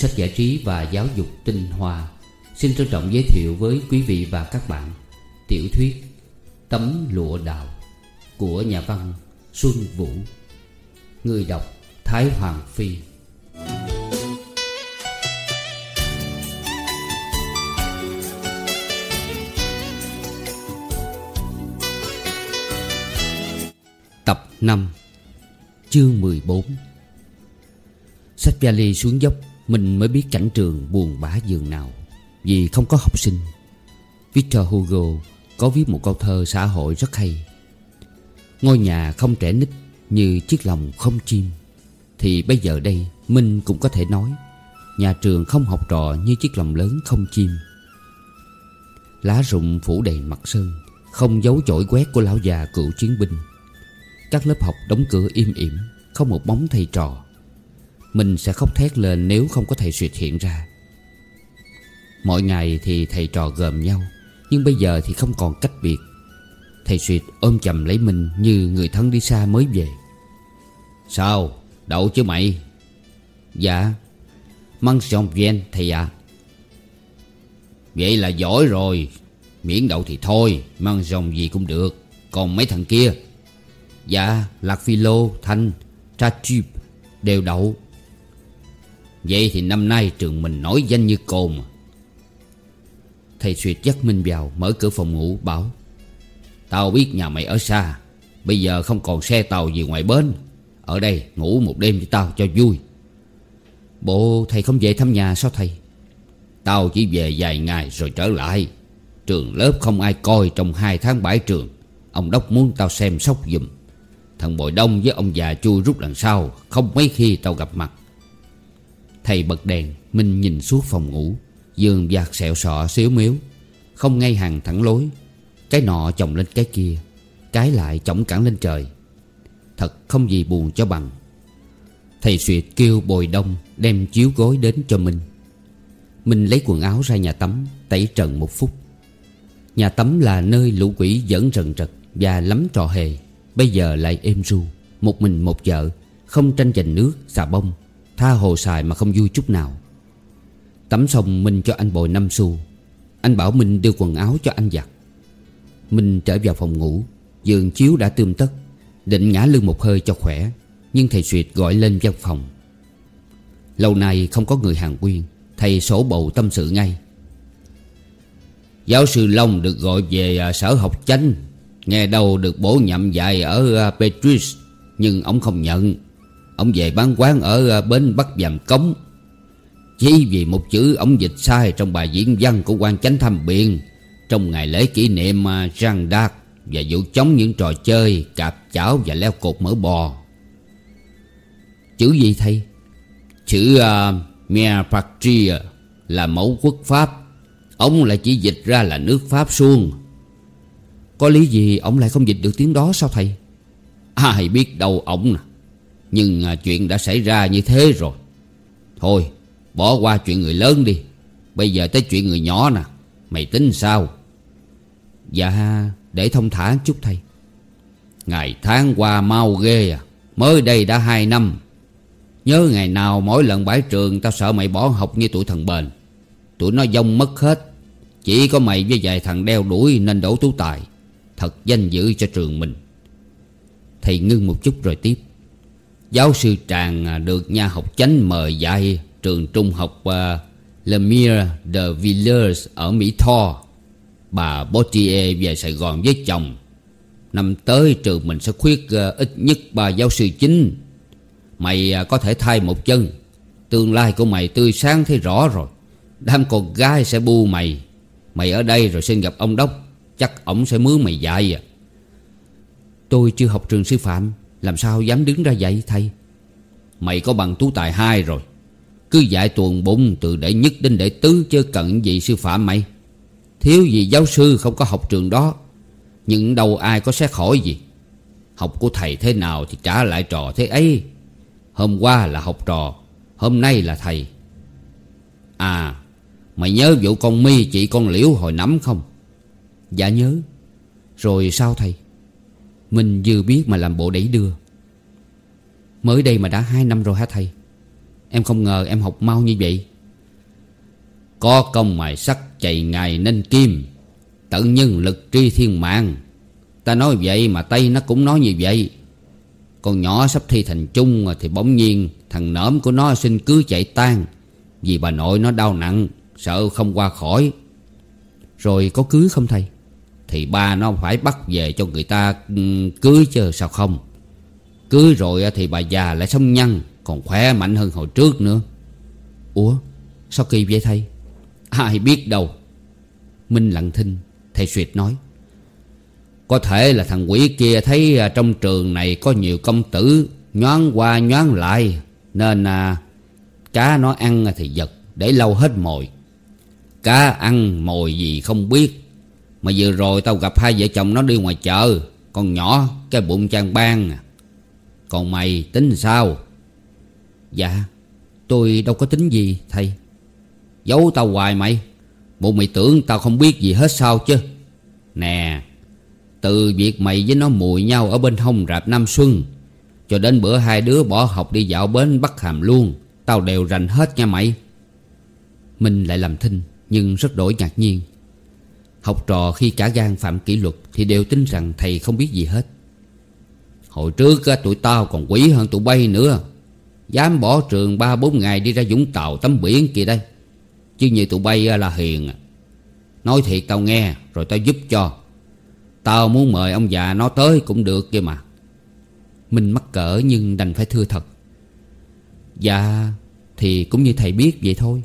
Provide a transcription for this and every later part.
Sách giải trí và giáo dục tinh hoa. Xin trân trọng giới thiệu với quý vị và các bạn Tiểu thuyết Tấm lụa đào Của nhà văn Xuân Vũ, Người đọc Thái Hoàng Phi. Tập 5 Chương 14 Sách vali xuống dốc. Mình mới biết cảnh trường buồn bã giường nào. Vì không có học sinh. Victor Hugo có viết một câu thơ xã hội rất hay. Ngôi nhà không trẻ nít như chiếc lòng không chim. Thì bây giờ đây, Minh cũng có thể nói, Nhà trường không học trò như chiếc lòng lớn không chim. Lá rụng phủ đầy mặt sơn, Không giấu chổi quét của lão già cựu chiến binh. Các lớp học đóng cửa im ỉm, Không một bóng thầy trò. Mình sẽ khóc thét lên nếu không có thầy Suyệt hiện ra. Mỗi ngày thì thầy trò gồm nhau Nhưng bây giờ thì không còn cách biệt. Thầy Suyệt ôm chầm lấy mình như người thân đi xa mới về. Sao? Đậu chứ mày? Dạ. Măng xong viên thầy ạ. Vậy là giỏi rồi. Miễn đậu thì thôi Măng dòng gì cũng được. Còn mấy thằng kia? Dạ Lạc Phi Lô, Thanh, Tra Chip Đều đậu. Vậy thì năm nay trường mình nổi danh như cồn. Mà. Thầy Xuyệt dắt Minh vào Mở cửa phòng ngủ, bảo, Tao biết nhà mày ở xa, Bây giờ không còn xe tàu gì ngoài bến. Ở đây ngủ một đêm với tao cho vui. Bộ, thầy không về thăm nhà sao thầy? Tao chỉ về vài ngày rồi trở lại. Trường lớp không ai coi trong hai tháng bãi trường. Ông Đốc muốn tao xem sóc giùm. Thằng Bội Đông với ông già chui rút đằng sau, Không mấy khi tao gặp mặt. Thầy bật đèn Minh nhìn suốt phòng ngủ. Giường giặt sẹo sọ xíu miếu Không ngay hàng thẳng lối. Cái nọ chồng lên cái kia Cái lại chổng cẳng lên trời. Thật không gì buồn cho bằng. Thầy Suyệt kêu bồi đông Đem chiếu gối đến cho Minh. Minh lấy quần áo ra nhà tắm Tẩy trần một phút. Nhà tắm là nơi lũ quỷ dẫn rần rật Và lắm trò hề. Bây giờ lại êm ru Một mình một vợ Không tranh giành nước, xà bông. Tha hồ xài mà không vui chút nào. Tắm xong Minh cho anh bồi năm xu. Anh bảo Minh đưa quần áo cho anh giặt. Minh trở vào phòng ngủ. Giường chiếu đã tươm tất. Định ngã lưng một hơi cho khỏe. Nhưng thầy Xuyệt gọi lên văn phòng. Lâu nay không có người hàng quyên. Thầy sổ bầu tâm sự ngay. Giáo sư Long được gọi về à, sở học chánh. Nghe đâu được bổ nhậm dạy ở à, Petrus, Nhưng ông không nhận. Ông về bán quán ở ờ, bên Bắc Dàm Cống. Chỉ vì một chữ ông dịch sai trong bài diễn văn của quan chánh thăm biện Trong ngày lễ kỷ niệm ờ, Jean d'Arc Và vụ chống những trò chơi cạp chảo và leo cột mỡ bò. Chữ gì thầy? Chữ uh, Mia Patria là mẫu quốc Pháp. Ông lại chỉ dịch ra là nước Pháp suông. Có lý gì ông lại không dịch được tiếng đó sao thầy? Ai biết đâu ông nè. Nhưng à, chuyện đã xảy ra như thế rồi. Thôi, bỏ qua chuyện người lớn đi. Bây giờ tới chuyện người nhỏ nè. Mày tính sao? Dạ để thông thả chút thầy Ngày tháng qua mau ghê à. Mới đây đã hai năm. Nhớ ngày nào mỗi lần bãi trường Tao sợ mày bỏ học như tụi thằng bền. Tụi nó dông mất hết. Chỉ có mày với vài thằng đeo đuổi Nên đổ tú tài. Thật danh dự cho trường mình. Thầy ngưng một chút rồi tiếp. Giáo sư Tràng à, được nhà học chánh mời dạy Trường trung học uh, Lemire de Villers ở Mỹ Tho. Bà Bottier về Sài Gòn với chồng. Năm tới trường mình sẽ khuyết uh, ít nhất ba giáo sư chính. Mày uh, có thể thay một chân. Tương lai của mày tươi sáng thấy rõ rồi. Đám con gái sẽ bu mày. Mày ở đây rồi xin gặp ông Đốc. Chắc ổng sẽ mướn mày dạy à. Tôi chưa học trường sư phạm. Làm sao dám đứng ra dạy thầy? Mày có bằng tú tài hai rồi. Cứ dạy tuần bụng từ đệ nhất đến đệ tứ Chứ cần gì sư phạm mày. Thiếu gì giáo sư không có học trường đó. Nhưng đâu ai có xét hỏi gì. Học của thầy thế nào thì trả lại trò thế ấy. Hôm qua là học trò, Hôm nay là thầy. À Mày nhớ vụ con mi chị con liễu hồi nắm không? Dạ nhớ. Rồi sao thầy? Mình vừa biết mà làm bộ đẩy đưa. Mới đây mà đã hai năm rồi hả thầy? Em không ngờ em học mau như vậy. Có công mài sắt chạy ngày nên kim Tự nhân lực tri thiên mạng. Ta nói vậy mà Tây nó cũng nói như vậy. Con nhỏ sắp thi thành trung Thì bỗng nhiên thằng nỡm của nó xin cứ chạy tan, Vì bà nội nó đau nặng, Sợ không qua khỏi. Rồi có cưới không thầy? Thì ba nó phải bắt về cho người ta ừ, cưới chứ sao không? Cưới rồi thì bà già lại sống nhăn Còn khỏe mạnh hơn hồi trước nữa. Ủa sao kỳ vậy thầy? Ai biết đâu. Minh lặng thinh Thầy Suyệt nói. Có thể là thằng quỷ kia thấy à, trong trường này có nhiều công tử Nhoáng qua nhoáng lại Nên à, cá nó ăn thì giật Để lâu hết mồi. Cá ăn mồi gì không biết. Mà vừa rồi tao gặp hai vợ chồng nó đi ngoài chợ, Con nhỏ cái bụng trang ban à. Còn mày tính sao? Dạ Tôi đâu có tính gì, thầy. Giấu tao hoài mày. Bộ mày tưởng tao không biết gì hết sao chứ. Nè, Từ việc mày với nó mùi nhau ở bên hông rạp Nam Xuân, Cho đến bữa hai đứa bỏ học đi dạo bến Bắc Hàm luôn, Tao đều rành hết nha mày. Minh lại làm thinh, Nhưng rất đổi ngạc nhiên. Học trò khi cả gan phạm kỷ luật Thì đều tin rằng thầy không biết gì hết. Hồi trước tụi tao còn quý hơn tụi bay nữa. Dám bỏ trường ba bốn ngày đi ra Vũng Tàu tắm biển kìa đây. Chứ như tụi bay là hiền. À. Nói thiệt tao nghe, Rồi tao giúp cho. Tao muốn mời ông già nó tới cũng được kia mà. Mình mắc cỡ nhưng đành phải thưa thật. Dạ Thì cũng như thầy biết vậy thôi.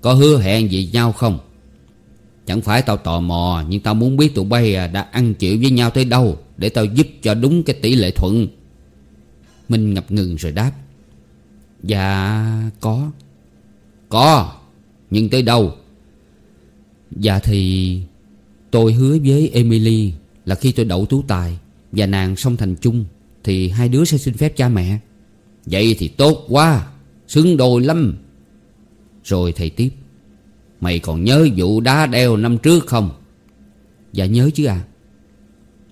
Có hứa hẹn gì nhau không? Chẳng phải tao tò mò, Nhưng tao muốn biết tụi bay à, đã ăn chịu với nhau tới đâu Để tao giúp cho đúng cái tỷ lệ thuận. Minh ngập ngừng rồi đáp. Dạ có. Có, Nhưng tới đâu? Dạ thì Tôi hứa với Emily Là khi tôi đậu tú tài Và nàng xong thành chung Thì hai đứa sẽ xin phép cha mẹ. Vậy thì tốt quá Xứng đôi lắm. Rồi thầy tiếp. Mày còn nhớ vụ đá đeo năm trước không? Dạ nhớ chứ à.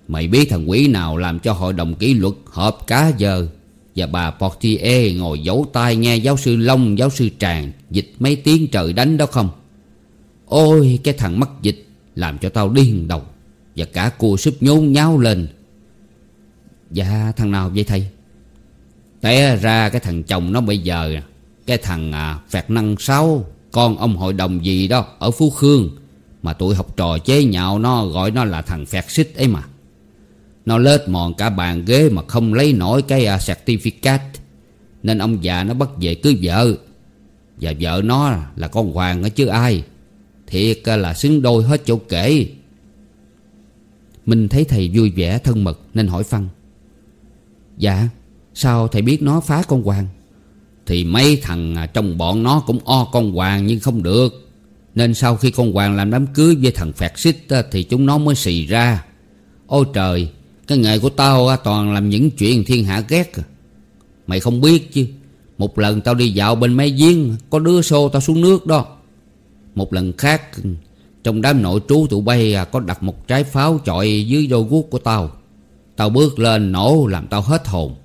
Mày biết thằng quỷ nào làm cho hội đồng kỷ luật họp cá giờ? Và bà Portier ngồi giấu tai nghe giáo sư Long giáo sư Tràng Dịch mấy tiếng trời đánh đó không? Ôi cái thằng mắc dịch Làm cho tao điên đầu Và cả cua súp nhốn nháo lên. Dạ thằng nào vậy thầy? Té ra cái thằng chồng nó bây giờ Cái thằng à, Phẹt Năng Sáu. Con ông hội đồng gì đó Ở Phú Khương Mà tụi học trò chế nhạo nó Gọi nó là thằng Phẹt Xích ấy mà. Nó lết mòn cả bàn ghế Mà không lấy nổi cái uh, certificate. Nên ông già nó bắt về cưới vợ. Và vợ nó là con Hoàng ở chứ ai. Thiệt à, là xứng đôi hết chỗ kể. Mình thấy thầy vui vẻ thân mật Nên hỏi Phân Dạ Sao thầy biết nó phá con Hoàng? Thì mấy thằng à, trong bọn nó cũng o con Hoàng nhưng không được. Nên sau khi con Hoàng làm đám cưới với thằng Phẹt Xích Thì chúng nó mới xì ra. Ôi trời, Cái nghề của tao toàn làm những chuyện thiên hạ ghét. Mày không biết chứ, Một lần tao đi dạo bên mấy giếng, Có đứa xô tao xuống nước đó. Một lần khác, Trong đám nội trú tụi bay à, có đặt một trái pháo chọi dưới đôi guốc của tao. Tao bước lên nổ làm tao hết hồn.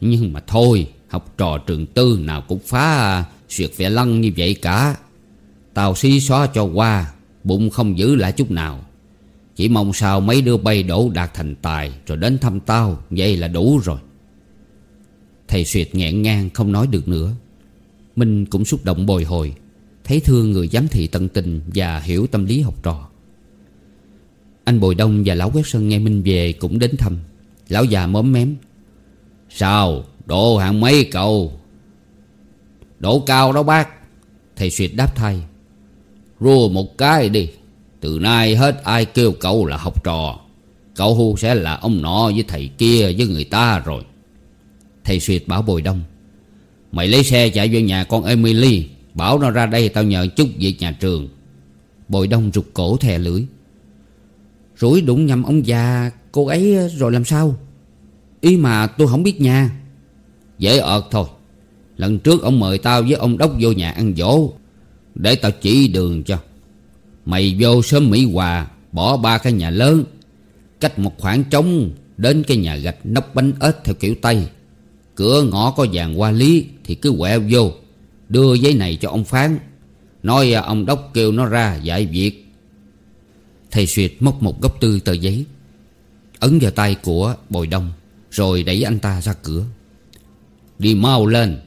Nhưng mà thôi Học trò trường tư nào cũng phá Xuyệt vẻ lăng như vậy cả. Tao xí xóa cho qua, Bụng không giữ lại chút nào. Chỉ mong sao mấy đứa bay đổ đạt thành tài Rồi đến thăm tao, Vậy là đủ rồi. Thầy Xuyệt nghẹn ngang không nói được nữa. Minh cũng xúc động bồi hồi, Thấy thương người giám thị tận tình Và hiểu tâm lý học trò. Anh Bồi Đông và Lão Quét Sơn nghe Minh về cũng đến thăm. Lão già móm mém, Sao? Độ hạng mấy cậu? Độ cao đó bác. Thầy suyệt đáp thay. Rua một cái đi. Từ nay hết ai kêu cậu là học trò. Cậu Hu sẽ là ông nọ với thầy kia với người ta rồi. Thầy suyệt bảo Bồi Đông. Mày lấy xe chạy về nhà con Emily. Bảo nó ra đây tao nhờ chút việc nhà trường. Bồi Đông rụt cổ thè lưỡi. Rủi đụng nhầm ông già, Cô ấy, rồi làm sao? Ý mà tôi không biết nhà Dễ ợt thôi. Lần trước ông mời tao với ông Đốc vô nhà ăn dỗ, Để tao chỉ đường cho. Mày vô sớm Mỹ Hòa, Bỏ ba cái nhà lớn, Cách một khoảng trống Đến cái nhà gạch nóc bánh ếch theo kiểu Tây. Cửa ngõ có vàng hoa lý Thì cứ quẹo vô, Đưa giấy này cho ông Phán. Nói à, ông Đốc kêu nó ra giải việc. Thầy Xuyệt móc một góc tư tờ giấy, Ấn vào tay của Bồi Đông, Rồi đẩy anh ta ra cửa. Đi mau lên.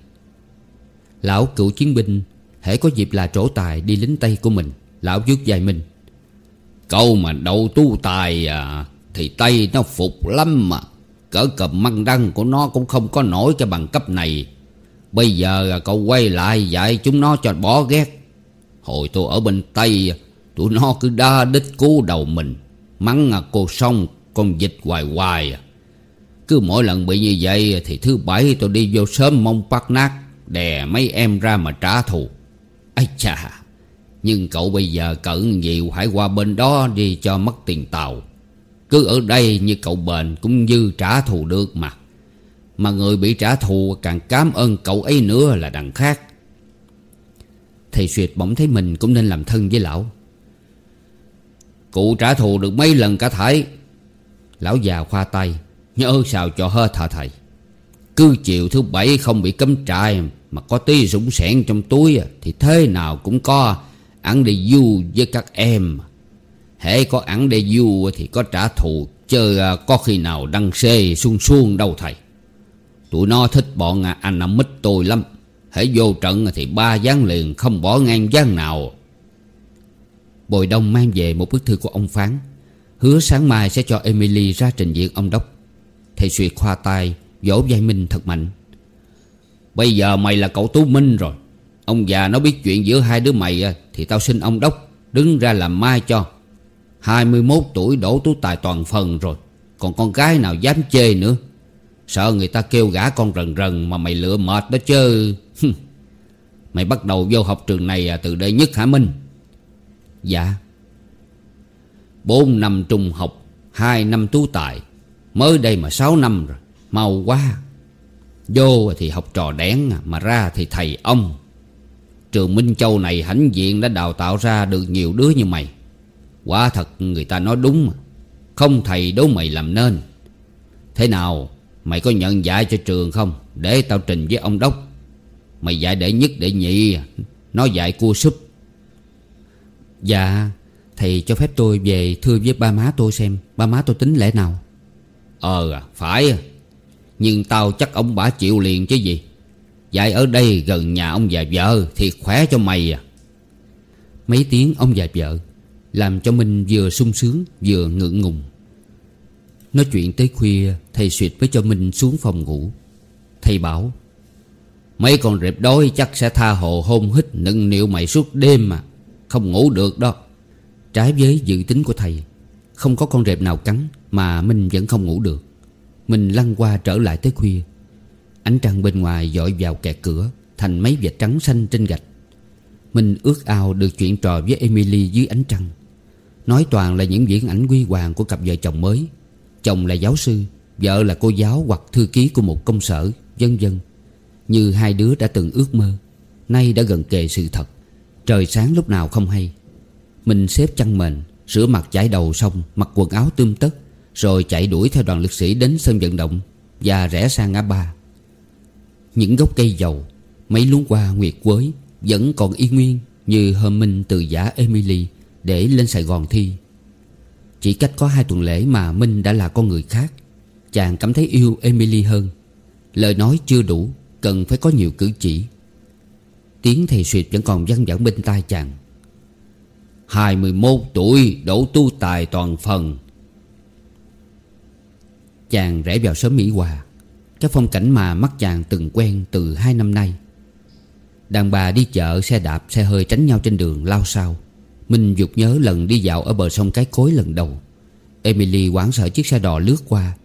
Lão cựu chiến binh, hễ có dịp là trổ tài đi lính Tây của mình, Lão dứt dài mình. Câu mà đậu tu tài à Thì Tây nó phục lắm mà. Cỡ cầm măng đăng của nó cũng không có nổi cái bằng cấp này. Bây giờ à, cậu quay lại dạy chúng nó cho bỏ ghét. Hồi tôi ở bên Tây à, Tụi nó cứ đa đích cứu đầu mình. Mắng à cô xong Con dịch hoài hoài à. Cứ mỗi lần bị như vậy Thì thứ bảy tôi đi vô sớm mong bắt nát, Đè mấy em ra mà trả thù. Ấy chà, Nhưng cậu bây giờ cẩn gì phải qua bên đó đi cho mất tiền tàu. Cứ ở đây như cậu bền cũng như trả thù được mà. Mà người bị trả thù càng cảm ơn cậu ấy nữa là đằng khác. Thầy Xuyệt bỗng thấy mình cũng nên làm thân với lão. Cụ trả thù được mấy lần cả thải Lão già khoa tay. Nhớ sao cho hết hả thầy. Cứ chiều thứ bảy không bị cấm trại Mà có tí sủng sẻn trong túi à, Thì thế nào cũng có Ăn đi du với các em. Hễ có ăn đi du thì có trả thù Chứ à, có khi nào đăng xê xuông xuông đâu thầy. Tụi nó thích bọn à, anh nằm mít tôi lắm. Hãy vô trận thì ba gián liền, không bỏ ngang gián nào. Bồi Đông mang về một bức thư của ông Phán. Hứa sáng mai sẽ cho Emily ra trình diện ông Đốc. Thầy Xuyệt khoa tay, Vỗ vai Minh thật mạnh. Bây giờ mày là cậu Tú Minh rồi. Ông già nó biết chuyện giữa hai đứa mày Thì tao xin ông Đốc Đứng ra làm mai cho. 21 tuổi đổ tú tài toàn phần rồi, Còn con gái nào dám chê nữa? Sợ người ta kêu gã con rần rần Mà mày lựa mệt đó chứ. Mày bắt đầu vô học trường này à, từ đây nhất hả Minh? Dạ. Bốn năm trung học, Hai năm tú tài. Mới đây mà sáu năm rồi, Mau quá. Vô thì học trò đén Mà ra thì thầy ông. Trường Minh Châu này hãnh diện đã đào tạo ra được nhiều đứa như mày. Quả thật người ta nói đúng mà Không thầy đố mày làm nên. Thế nào, Mày có nhận dạy cho trường không? Để tao trình với ông Đốc. Mày dạy để nhất để nhị, Nó dạy cua súp. Dạ Thầy cho phép tôi về thưa với ba má tôi xem. Ba má tôi tính lẽ nào? Ờ à, phải. Nhưng tao chắc ông bà chịu liền chứ gì? Dạy ở đây gần nhà ông già vợ thì khỏe cho mày à. Mấy tiếng ông già vợ Làm cho mình vừa sung sướng Vừa ngượng ngùng. Nói chuyện tới khuya Thầy suyệt với cho Minh xuống phòng ngủ. Thầy bảo Mấy con rệp đói chắc sẽ tha hồ hôn hít nựng niệu mày suốt đêm mà. Không ngủ được đó. Trái với dự tính của thầy Không có con rệp nào cắn. Mà Minh vẫn không ngủ được. Mình lăn qua trở lại tới khuya. Ánh trăng bên ngoài dội vào kẹt cửa, Thành mấy vệt trắng xanh trên gạch. Mình ước ao được chuyện trò với Emily dưới ánh trăng. Nói toàn là những viễn ảnh quy hoàng của cặp vợ chồng mới. Chồng là giáo sư, Vợ là cô giáo hoặc thư ký của một công sở, Vân vân. Như hai đứa đã từng ước mơ, Nay đã gần kề sự thật. Trời sáng lúc nào không hay. Mình xếp chăn mền, Rửa mặt chải đầu xong, Mặc quần áo tươm tất. Rồi chạy đuổi theo đoàn lực sĩ đến sân vận động Và rẽ sang ngã ba. Những gốc cây dầu, Mấy luống hoa nguyệt quới Vẫn còn y nguyên Như hôm Minh từ giả Emily Để lên Sài Gòn thi. Chỉ cách có hai tuần lễ mà Minh đã là con người khác, Chàng cảm thấy yêu Emily hơn. Lời nói chưa đủ, Cần phải có nhiều cử chỉ. Tiếng thầy suyệt vẫn còn văng vẳng bên tai chàng. 21 tuổi, đổ tu tài toàn phần. Chàng rẽ vào sớm Mỹ Hòa. Cái phong cảnh mà mắt chàng từng quen từ hai năm nay. Đàn bà đi chợ, xe đạp, xe hơi tránh nhau trên đường lao sao Minh dục nhớ lần đi dạo ở bờ sông Cái Cối lần đầu. Emily hoảng sợ chiếc xe đò lướt qua.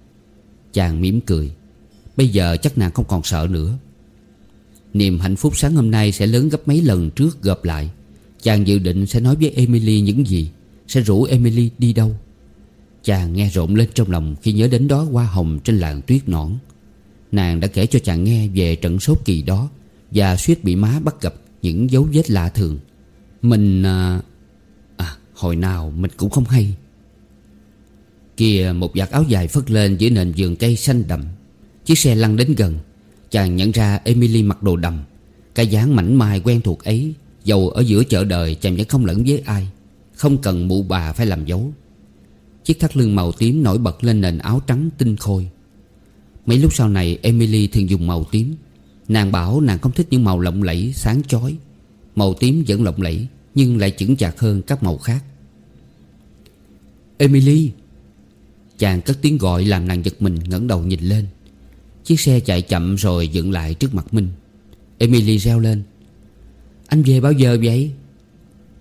Chàng mỉm cười. Bây giờ chắc nàng không còn sợ nữa. Niềm hạnh phúc sáng hôm nay sẽ lớn gấp mấy lần trước gặp lại. Chàng dự định sẽ nói với Emily những gì. Sẽ rủ Emily đi đâu? Chàng nghe rộn lên trong lòng Khi nhớ đến đó hoa hồng trên làng tuyết nõn. Nàng đã kể cho chàng nghe về trận sốt kỳ đó Và suýt bị má bắt gặp những dấu vết lạ thường. Mình... À, à hồi nào mình cũng không hay. Kìa một vạt áo dài phất lên giữa nền vườn cây xanh đậm. Chiếc xe lăn đến gần. Chàng nhận ra Emily mặc đồ đầm. Cái dáng mảnh mai quen thuộc ấy Dầu ở giữa chợ đời chàng vẫn không lẫn với ai. Không cần mụ bà phải làm dấu. Chiếc thắt lưng màu tím nổi bật lên nền áo trắng tinh khôi. Mấy lúc sau này, Emily thường dùng màu tím. Nàng bảo nàng không thích những màu lộng lẫy, sáng chói. Màu tím vẫn lộng lẫy, Nhưng lại chững chạc hơn các màu khác. Emily! Chàng cất tiếng gọi làm nàng giật mình ngẩng đầu nhìn lên. Chiếc xe chạy chậm rồi dựng lại trước mặt Minh Emily reo lên. Anh về bao giờ vậy?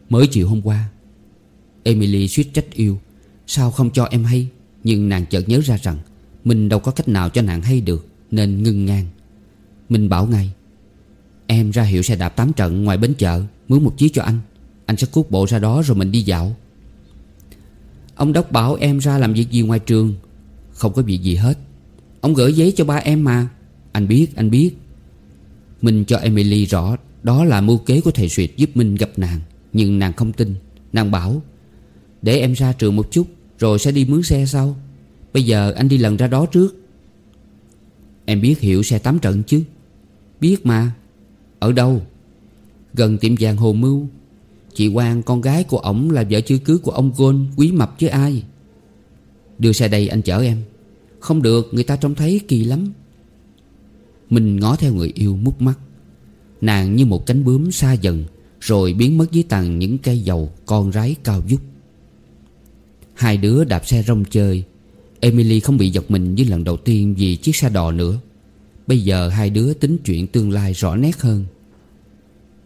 Mới chiều hôm qua. Emily suýt trách yêu. Sao không cho em hay? Nhưng nàng chợt nhớ ra rằng Mình đâu có cách nào cho nàng hay được, Nên ngưng ngang. Mình bảo ngay, Em ra hiệu xe đạp tám trận ngoài bến chợ, Mướn một chiếc cho anh. Anh sẽ cút bộ ra đó rồi mình đi dạo. Ông Đốc bảo em ra làm việc gì ngoài trường? Không có việc gì hết. Ông gửi giấy cho ba em mà. Anh biết anh biết. Minh cho Emily rõ Đó là mưu kế của thầy Suyệt giúp Minh gặp nàng, Nhưng nàng không tin. Nàng bảo, Để em ra trường một chút rồi sẽ đi mướn xe sau. Bây giờ anh đi lần ra đó trước. Em biết hiểu xe tám trận chứ? Biết mà. Ở đâu? Gần tiệm vàng Hồ Mưu. Chị Quang, con gái của ổng là vợ chưa cưới của ông Gôn, Quý mập chứ ai? Đưa xe đây anh chở em. Không được, người ta trông thấy kỳ lắm. Mình ngó theo người yêu mút mắt. Nàng như một cánh bướm xa dần, Rồi biến mất dưới tầng những cây dầu Con rái cao vút. Hai đứa đạp xe rong chơi. Emily không bị giật mình như lần đầu tiên Vì chiếc xe đò nữa. Bây giờ hai đứa tính chuyện tương lai rõ nét hơn.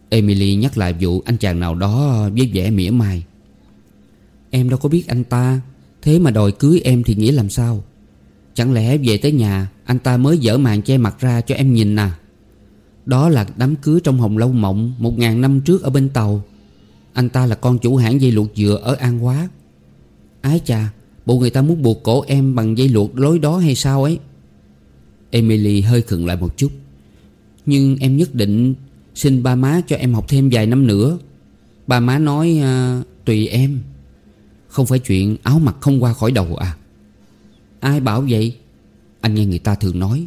Emily nhắc lại vụ anh chàng nào đó với vẻ mỉa mai. Em đâu có biết anh ta, Thế mà đòi cưới em thì nghĩa làm sao? Chẳng lẽ về tới nhà, Anh ta mới dở màn che mặt ra cho em nhìn à? Đó là đám cưới trong Hồng Lâu Mộng Một ngàn năm trước ở bên tàu. Anh ta là con chủ hãng dây luộc dừa ở An Hóa. Ái chà Bộ người ta muốn buộc cổ em bằng dây luộc lối đó hay sao ấy? Emily hơi khựng lại một chút. Nhưng em nhất định Xin ba má cho em học thêm vài năm nữa. Ba má nói à, Tùy em. Không phải chuyện áo mặc không qua khỏi đầu à. Ai bảo vậy? Anh nghe người ta thường nói.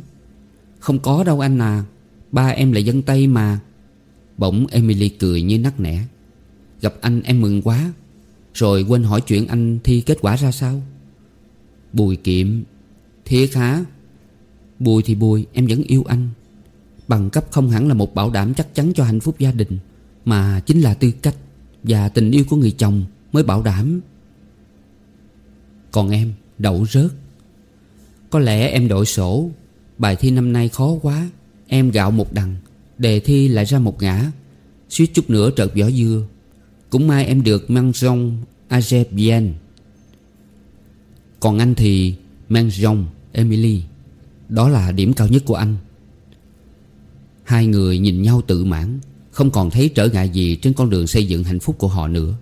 Không có đâu anh à Ba em là dân Tây mà. Bỗng Emily cười như nắc nẻ. Gặp anh em mừng quá. Rồi quên hỏi chuyện anh thi kết quả ra sao? Bùi kiệm Thiệt hả Bùi thì bùi, em vẫn yêu anh. Bằng cấp không hẳn là một bảo đảm chắc chắn cho hạnh phúc gia đình, Mà chính là tư cách Và tình yêu của người chồng mới bảo đảm. Còn em, đậu rớt. Có lẽ em đội sổ. Bài thi năm nay khó quá. Em gạo một đằng, Đề thi lại ra một ngã. Suýt chút nữa trợt vỏ dưa. Cũng may em được mang rong Azerbaijan. Còn anh thì mang rong Emily. Đó là điểm cao nhất của anh. Hai người nhìn nhau tự mãn, Không còn thấy trở ngại gì trên con đường xây dựng hạnh phúc của họ nữa.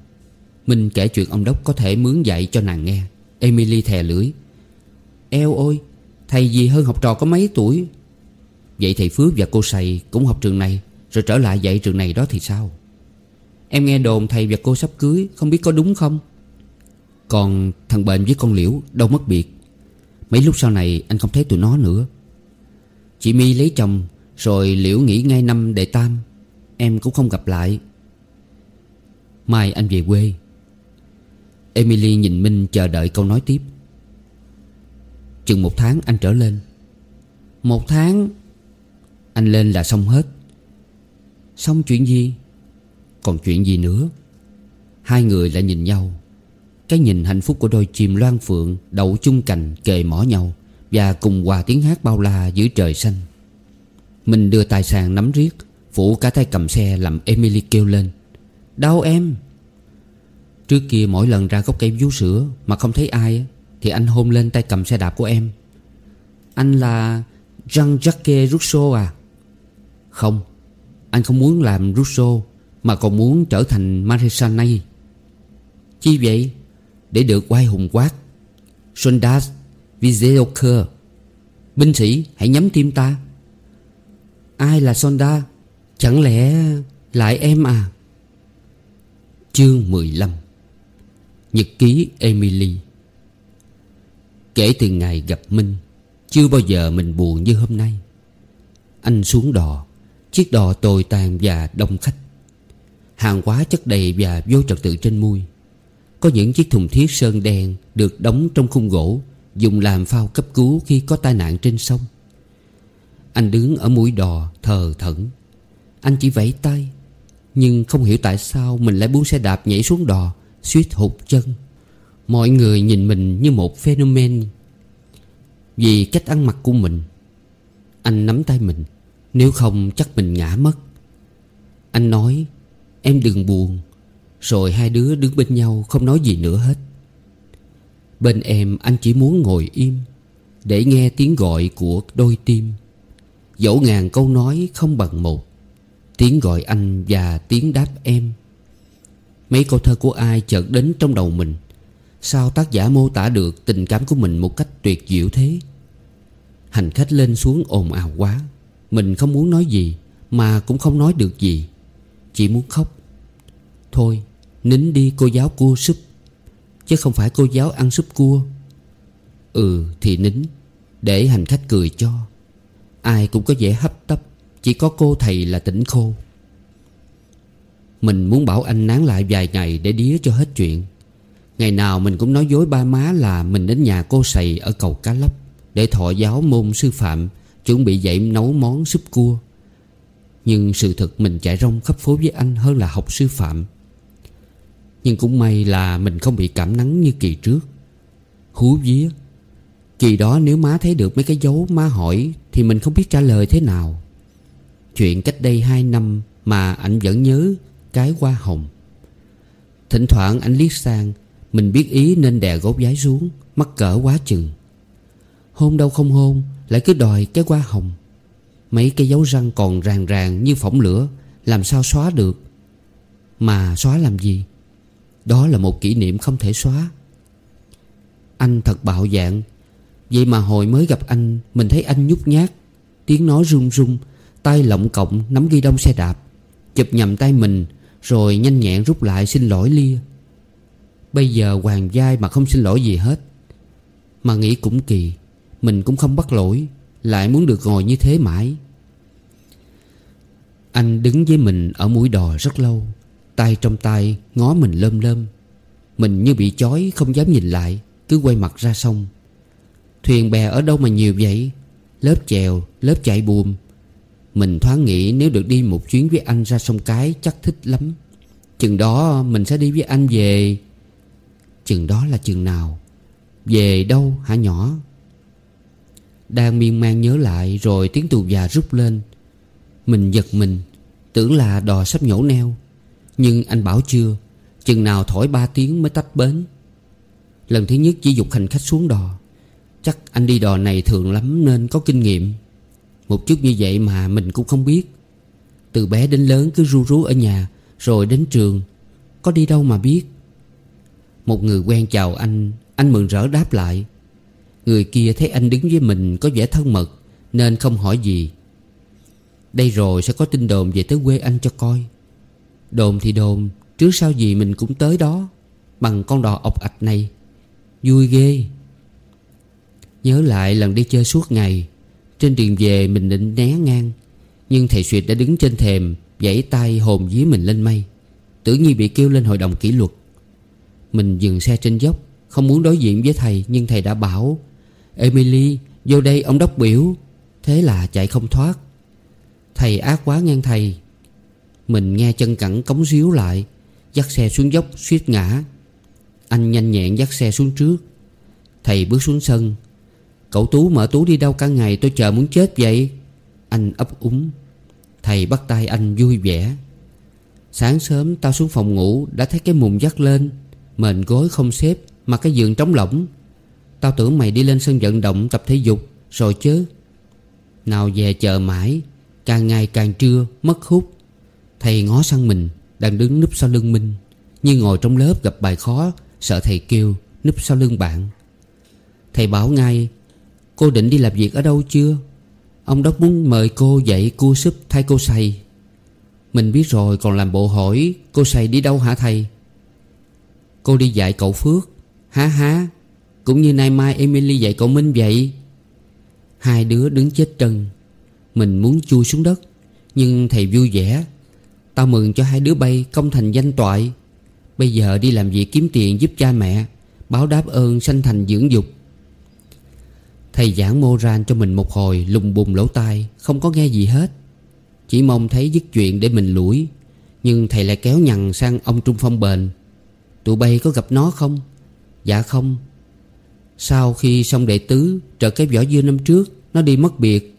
Minh kể chuyện ông Đốc có thể mướn dạy cho nàng nghe. Emily thè lưỡi. Eo ôi, Thầy gì hơn học trò có mấy tuổi? Vậy thầy Phước và cô Sầy cũng học trường này, Rồi trở lại dạy trường này đó thì sao? Em nghe đồn thầy và cô sắp cưới, Không biết có đúng không? Còn thằng bệnh với con Liễu đâu mất biệt. Mấy lúc sau này anh không thấy tụi nó nữa. Chị My lấy chồng, rồi Liễu nghỉ ngay năm đệ tam. Em cũng không gặp lại. Mai anh về quê. Emily nhìn Minh chờ đợi câu nói tiếp. Chừng một tháng anh trở lên. Một tháng Anh lên là xong hết. Xong chuyện gì? Còn chuyện gì nữa? Hai người lại nhìn nhau. Cái nhìn hạnh phúc của đôi chim loan phượng Đậu chung cành kề mỏ nhau Và cùng hòa tiếng hát bao la dưới trời xanh. Mình đưa tay sản nắm riết, Phủ cả tay cầm xe làm Emily kêu lên. Đau em. Trước kia mỗi lần ra gốc cây vú sữa Mà không thấy ai Thì anh hôn lên tay cầm xe đạp của em. Anh là Jean-Jacques Rousseau à? Không, Anh không muốn làm Rousseau. Mà còn muốn trở thành Maréchal Chi vậy? Để được quay hùng quát. Soldat Vizeoker Binh sĩ, hãy nhắm tim ta. Ai là Sonda? Chẳng lẽ lại em à? Chương 15 Nhật ký Emily. Kể từ ngày gặp Minh, Chưa bao giờ mình buồn như hôm nay. Anh xuống đò, Chiếc đò tồi tàn và đông khách. Hàng hóa chất đầy và vô trật tự trên mui. Có những chiếc thùng thiết sơn đen Được đóng trong khung gỗ, Dùng làm phao cấp cứu khi có tai nạn trên sông. Anh đứng ở mũi đò thờ thẫn. Anh chỉ vẫy tay, Nhưng không hiểu tại sao Mình lại buông xe đạp nhảy xuống đò, suýt hụt chân. Mọi người nhìn mình như một phenomen. Vì cách ăn mặc của mình, Anh nắm tay mình, Nếu không chắc mình ngã mất. Anh nói Em đừng buồn. Rồi hai đứa đứng bên nhau không nói gì nữa hết. Bên em anh chỉ muốn ngồi im, Để nghe tiếng gọi của đôi tim. Dẫu ngàn câu nói không bằng một, Tiếng gọi anh và tiếng đáp em. Mấy câu thơ của ai chợt đến trong đầu mình? Sao tác giả mô tả được tình cảm của mình một cách tuyệt diệu thế? Hành khách lên xuống ồn ào quá, Mình không muốn nói gì, Mà cũng không nói được gì. Chỉ muốn khóc. Thôi, nín đi cô giáo cua súp, Chứ không phải cô giáo ăn súp cua. Ừ thì nín, Để hành khách cười cho. Ai cũng có vẻ hấp tấp, Chỉ có cô thầy là tỉnh khô. Mình muốn bảo anh nán lại vài ngày Để đía cho hết chuyện. Ngày nào mình cũng nói dối ba má là Mình đến nhà cô sầy ở cầu Cá Lóc Để thọ giáo môn sư phạm, Chuẩn bị dạy nấu món súp cua. Nhưng sự thật mình chạy rong khắp phố với anh Hơn là học sư phạm. Nhưng cũng may là mình không bị cảm nắng như kỳ trước. Hú vía, Kỳ đó nếu má thấy được mấy cái dấu má hỏi Thì mình không biết trả lời thế nào. Chuyện cách đây hai năm Mà anh vẫn nhớ Cái hoa hồng. Thỉnh thoảng anh liếc sang, Mình biết ý nên đè gốc giái xuống, Mắc cỡ quá chừng. Hôn đâu không hôn, Lại cứ đòi cái hoa hồng. Mấy cái dấu răng còn ràng ràng như phỏng lửa, Làm sao xóa được? Mà xóa làm gì? Đó là một kỷ niệm không thể xóa. Anh thật bạo dạng. Vậy mà hồi mới gặp anh, Mình thấy anh nhút nhát. Tiếng nói run run, Tay lộng cộng nắm ghi đông xe đạp. Chụp nhầm tay mình, Rồi nhanh nhẹn rút lại xin lỗi lia. Bây giờ hoàng giai mà không xin lỗi gì hết. Mà nghĩ cũng kỳ, Mình cũng không bắt lỗi, Lại muốn được ngồi như thế mãi. Anh đứng với mình ở mũi đò rất lâu Tay trong tay ngó mình lơm lơm. Mình như bị chói không dám nhìn lại Cứ quay mặt ra sông. Thuyền bè ở đâu mà nhiều vậy? Lớp chèo, lớp chạy buồm. Mình thoáng nghĩ nếu được đi một chuyến với anh ra sông Cái chắc thích lắm. Chừng đó mình sẽ đi với anh về. Chừng đó là chừng nào? Về đâu hả nhỏ? Đang miên man nhớ lại Rồi tiếng tù già rút lên. Mình giật mình, Tưởng là đò sắp nhổ neo. Nhưng anh bảo chưa, Chừng nào thổi ba tiếng mới tách bến. Lần thứ nhất chỉ dục hành khách xuống đò. Chắc anh đi đò này thường lắm nên có kinh nghiệm. Một chút như vậy mà mình cũng không biết. Từ bé đến lớn cứ ru rú ở nhà, Rồi đến trường. Có đi đâu mà biết. Một người quen chào anh Anh mừng rỡ đáp lại. Người kia thấy anh đứng với mình có vẻ thân mật, Nên không hỏi gì. Đây rồi sẽ có tin đồn về tới quê anh cho coi. Đồn thì đồn, Trước sau gì mình cũng tới đó, Bằng con đò ọc ạch này. Vui ghê. Nhớ lại lần đi chơi suốt ngày, Trên đường về mình định né ngang, Nhưng thầy Xuyệt đã đứng trên thềm Dãy tay hồn dí mình lên mây. Tưởng như bị kêu lên hội đồng kỷ luật. Mình dừng xe trên dốc, Không muốn đối diện với thầy, Nhưng thầy đã bảo, Emily, vô đây, ông đốc biểu. Thế là chạy không thoát. Thầy ác quá ngang thầy. Mình nghe chân cẳng cống xíu lại, Dắt xe xuống dốc, suýt ngã. Anh nhanh nhẹn dắt xe xuống trước. Thầy bước xuống sân. Cậu Tú, mở Tú đi đâu cả ngày? Tôi chờ muốn chết vậy. Anh ấp úng. Thầy bắt tay anh vui vẻ. Sáng sớm tao xuống phòng ngủ, Đã thấy cái mùng dắt lên. Mền gối không xếp, Mà cái giường trống lỏng. Tao tưởng mày đi lên sân vận động tập thể dục, Rồi chứ. Nào về chờ mãi. Càng ngày càng trưa, mất hút. Thầy ngó sang mình, Đang đứng núp sau lưng Minh. Như ngồi trong lớp gặp bài khó, Sợ thầy kêu, núp sau lưng bạn. Thầy bảo ngay, Cô định đi làm việc ở đâu chưa? Ông Đốc muốn mời cô dạy cua súp thay cô sầy Mình biết rồi, còn làm bộ hỏi, Cô sầy đi đâu hả thầy? Cô đi dạy cậu Phước. Há há, Cũng như nay mai Emily dạy cậu Minh vậy. Hai đứa đứng chết trân mình muốn chui xuống đất. Nhưng thầy vui vẻ, Tao mừng cho hai đứa bay công thành danh toại. Bây giờ đi làm việc kiếm tiền giúp cha mẹ, Báo đáp ơn sanh thành dưỡng dục. Thầy giảng mô ran cho mình một hồi, Lùng bùng lỗ tai, Không có nghe gì hết. Chỉ mong thấy dứt chuyện để mình lủi, Nhưng thầy lại kéo nhằn sang ông Trung Phong Bền. Tụi bay có gặp nó không? Dạ không. Sau khi xong đệ tứ trở cái võ dưa năm trước, Nó đi mất biệt.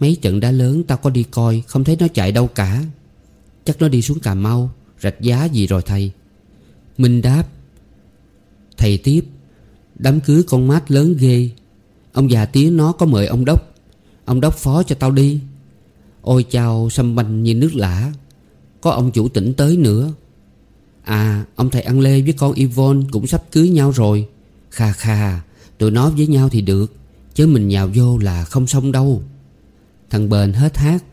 Mấy trận đá lớn tao có đi coi, Không thấy nó chạy đâu cả. Chắc nó đi xuống Cà Mau, Rạch giá gì rồi thầy? Minh đáp, Thầy tiếp, Đám cưới con mát lớn ghê. Ông già tía nó có mời ông đốc. Ông đốc phó cho tao đi. Ôi chào xâm banh như nước lã. Có ông chủ tỉnh tới nữa. À ông thầy ăn lê với con Yvonne Cũng sắp cưới nhau rồi. Kha kha, Tụi nó với nhau thì được, Chứ mình nhào vô là không xong đâu. Thằng bền hết hát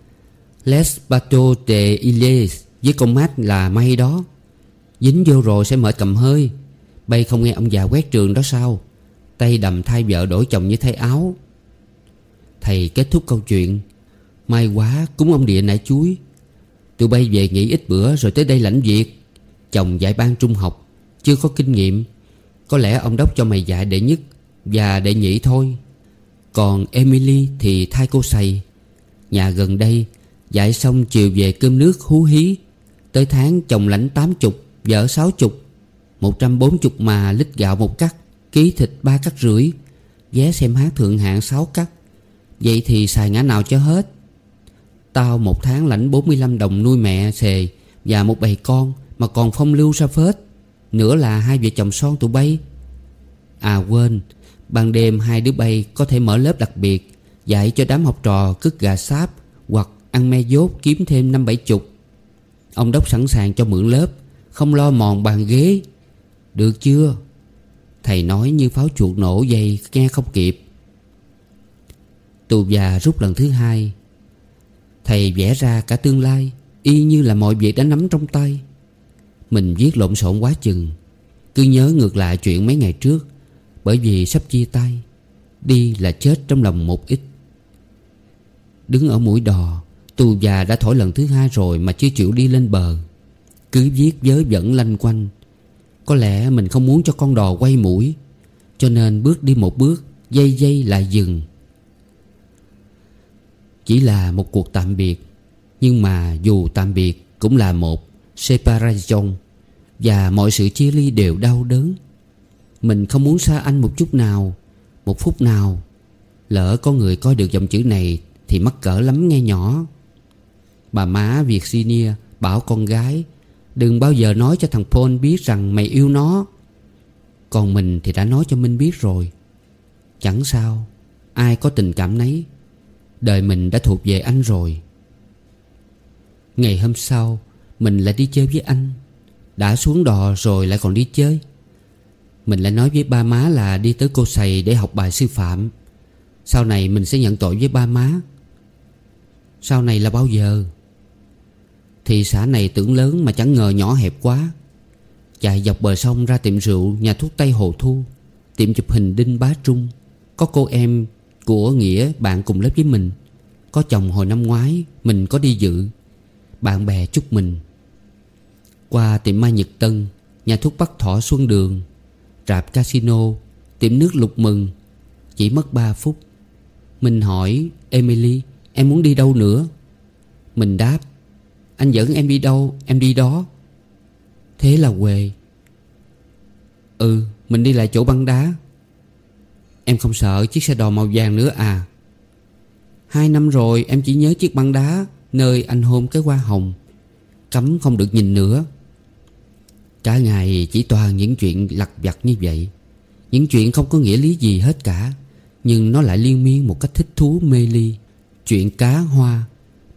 Les bateaux de Illes Với con mát là may đó. Dính vô rồi sẽ mệt cầm hơi. Bay không nghe ông già quét trường đó sao? Tay đầm thay vợ đổi chồng như thay áo. Thầy kết thúc câu chuyện. May quá, cúng ông địa nãy chuối. Tụi bay về nghỉ ít bữa rồi tới đây lãnh việc. Chồng dạy ban trung học. Chưa có kinh nghiệm. Có lẽ ông đốc cho mày dạy đệ nhất Và đệ nhị thôi. Còn Emily thì thay cô sầy Nhà gần đây Dạy xong chiều về cơm nước hú hí. Tới tháng chồng lãnh tám chục, Vợ sáu chục, Một trăm bốn chục mà lít gạo một cắt, Ký thịt ba cắt rưỡi, Vé xem hát thượng hạng sáu cắt. Vậy thì xài ngã nào cho hết? Tao một tháng lãnh 45 đồng nuôi mẹ, xề Và một bầy con Mà còn phong lưu sa phết. Nữa là hai vợ chồng son tụi bay. À quên, Ban đêm hai đứa bay có thể mở lớp đặc biệt. Dạy cho đám học trò cứt gà sáp Hoặc ăn me dốt kiếm thêm năm bảy chục. Ông Đốc sẵn sàng cho mượn lớp, Không lo mòn bàn ghế. Được chưa? Thầy nói như pháo chuột nổ dây, nghe không kịp. Tù già rút lần thứ hai. Thầy vẽ ra cả tương lai, Y như là mọi việc đã nắm trong tay. Mình viết lộn xộn quá chừng. Cứ nhớ ngược lại chuyện mấy ngày trước, Bởi vì sắp chia tay, Đi là chết trong lòng một ít. Đứng ở mũi đò. Tù già đã thổi lần thứ hai rồi Mà chưa chịu đi lên bờ. Cứ viết vớ vẩn lanh quanh. Có lẽ mình không muốn cho con đò quay mũi, Cho nên bước đi một bước, Dây dây lại dừng. Chỉ là một cuộc tạm biệt, Nhưng mà dù tạm biệt Cũng là một separation, Và mọi sự chia ly đều đau đớn. Mình không muốn xa anh một chút nào, Một phút nào. Lỡ có người coi được dòng chữ này thì mắc cỡ lắm nghe nhỏ. Bà má Virginia bảo con gái, Đừng bao giờ nói cho thằng Paul biết rằng mày yêu nó. Còn mình thì đã nói cho Minh biết rồi. Chẳng sao, Ai có tình cảm nấy. Đời mình đã thuộc về anh rồi. Ngày hôm sau, Mình lại đi chơi với anh. Đã xuống đò rồi lại còn đi chơi. Mình lại nói với ba má là đi tới cô sầy để học bài sư phạm. Sau này mình sẽ nhận tội với ba má. Sau này là bao giờ? Thị xã này tưởng lớn mà chẳng ngờ nhỏ hẹp quá. Chạy dọc bờ sông ra tiệm rượu, Nhà thuốc Tây Hồ Thu, Tiệm chụp hình Đinh Bá Trung. Có cô em của Nghĩa, bạn cùng lớp với mình. Có chồng hồi năm ngoái, Mình có đi dự. Bạn bè chúc mình. Qua tiệm Mai Nhật Tân, Nhà thuốc Bắc Thọ Xuân Đường. Rạp casino, Tiệm nước Lục Mừng. Chỉ mất 3 phút. Mình hỏi, Emily Em muốn đi đâu nữa? Mình đáp, Anh dẫn em đi đâu, Em đi đó. Thế là quề. Ừ Mình đi lại chỗ băng đá. Em không sợ chiếc xe đò màu vàng nữa à? Hai năm rồi em chỉ nhớ chiếc băng đá Nơi anh hôn cái hoa hồng. Cấm không được nhìn nữa. Cả ngày chỉ toàn những chuyện lặt vặt như vậy. Những chuyện không có nghĩa lý gì hết cả, Nhưng nó lại liên miên một cách thích thú mê ly. Chuyện cá hoa.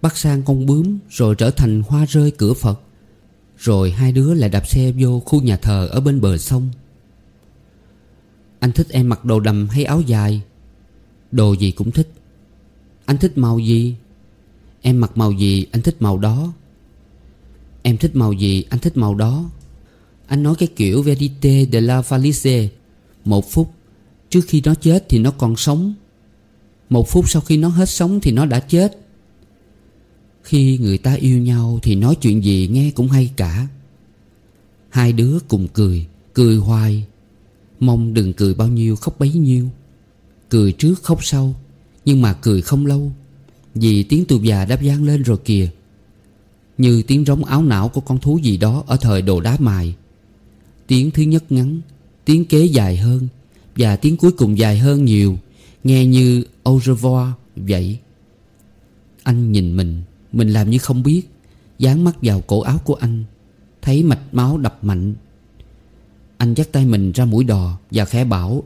Bắt sang con bướm, Rồi trở thành hoa rơi cửa Phật. Rồi hai đứa lại đạp xe vô khu nhà thờ Ở bên bờ sông. Anh thích em mặc đồ đầm hay áo dài? Đồ gì cũng thích. Anh thích màu gì? Em mặc màu gì, anh thích màu đó. Em thích màu gì, anh thích màu đó. Anh nói cái kiểu Verite de la Valise Một phút, Trước khi nó chết thì nó còn sống. Một phút sau khi nó hết sống thì nó đã chết. Khi người ta yêu nhau Thì nói chuyện gì nghe cũng hay cả. Hai đứa cùng cười Cười hoài. Mong đừng cười bao nhiêu khóc bấy nhiêu. Cười trước khóc sau, Nhưng mà cười không lâu. Vì tiếng tù già đã vang lên rồi kìa. Như tiếng rống áo não của con thú gì đó Ở thời đồ đá mài. Tiếng thứ nhất ngắn, Tiếng kế dài hơn, Và tiếng cuối cùng dài hơn nhiều. Nghe như au revoir vậy Anh nhìn mình Mình làm như không biết. Dán mắt vào cổ áo của anh Thấy mạch máu đập mạnh. Anh dắt tay mình ra mũi đò Và khẽ bảo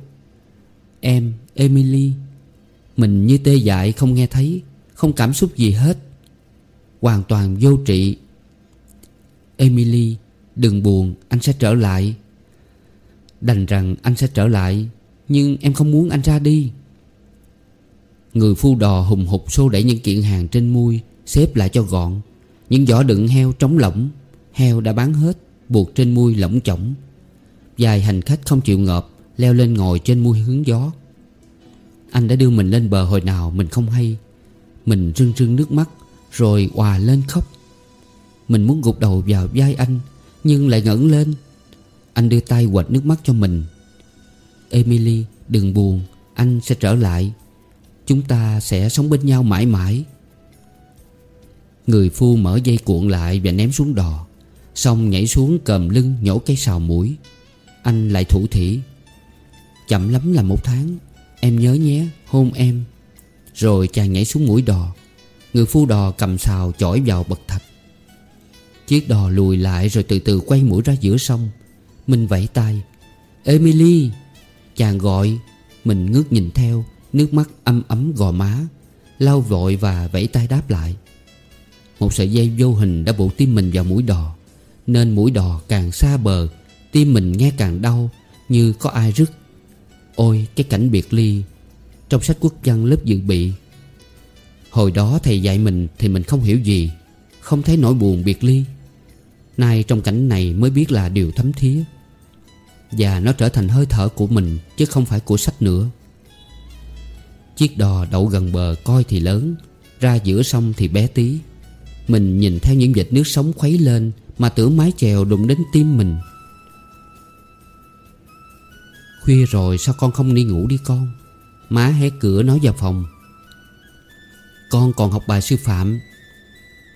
Em, Emily. Mình như tê dại không nghe thấy Không cảm xúc gì hết. Hoàn toàn vô trị. Emily Đừng buồn anh sẽ trở lại. Đành rằng anh sẽ trở lại Nhưng em không muốn anh ra đi. Người phu đò hùng hục xô đẩy những kiện hàng trên mui, Xếp lại cho gọn. Những giỏ đựng heo trống lỏng, Heo đã bán hết, Buộc trên mui lỏng chỏng. Vài hành khách không chịu ngợp, Leo lên ngồi trên mui hướng gió. Anh đã đưa mình lên bờ hồi nào mình không hay. Mình rưng rưng nước mắt, Rồi hòa lên khóc. Mình muốn gục đầu vào vai anh, Nhưng lại ngẩng lên. Anh đưa tay quệt nước mắt cho mình. Emily, đừng buồn, Anh sẽ trở lại. Chúng ta sẽ sống bên nhau mãi mãi. Người phu mở dây cuộn lại và ném xuống đò. Xong nhảy xuống cầm lưng nhổ cây sào mũi. Anh lại thủ thỉ. Chậm lắm là một tháng. Em nhớ nhé, hôn em. Rồi chàng nhảy xuống mũi đò. Người phu đò cầm sào chổi vào bậc thạch. Chiếc đò lùi lại rồi từ từ quay mũi ra giữa sông. Mình vẫy tay. Emily! Chàng gọi. Mình ngước nhìn theo. Nước mắt âm ấm gò má, Lau vội và vẫy tay đáp lại. Một sợi dây vô hình đã buộc tim mình vào mũi đò, Nên mũi đò càng xa bờ, Tim mình nghe càng đau Như có ai rứt Ôi, cái cảnh biệt ly. Trong sách quốc văn lớp dự bị, Hồi đó thầy dạy mình Thì mình không hiểu gì, Không thấy nỗi buồn biệt ly. Nay trong cảnh này mới biết là điều thấm thía. Và nó trở thành hơi thở của mình Chứ không phải của sách nữa. Chiếc đò đậu gần bờ coi thì lớn, Ra giữa sông thì bé tí. Mình nhìn theo những vệt nước sóng khuấy lên Mà tưởng mái chèo đụng đến tim mình. Khuya rồi sao con không đi ngủ đi con? Má hé cửa nói vào phòng. Con còn học bài sư phạm.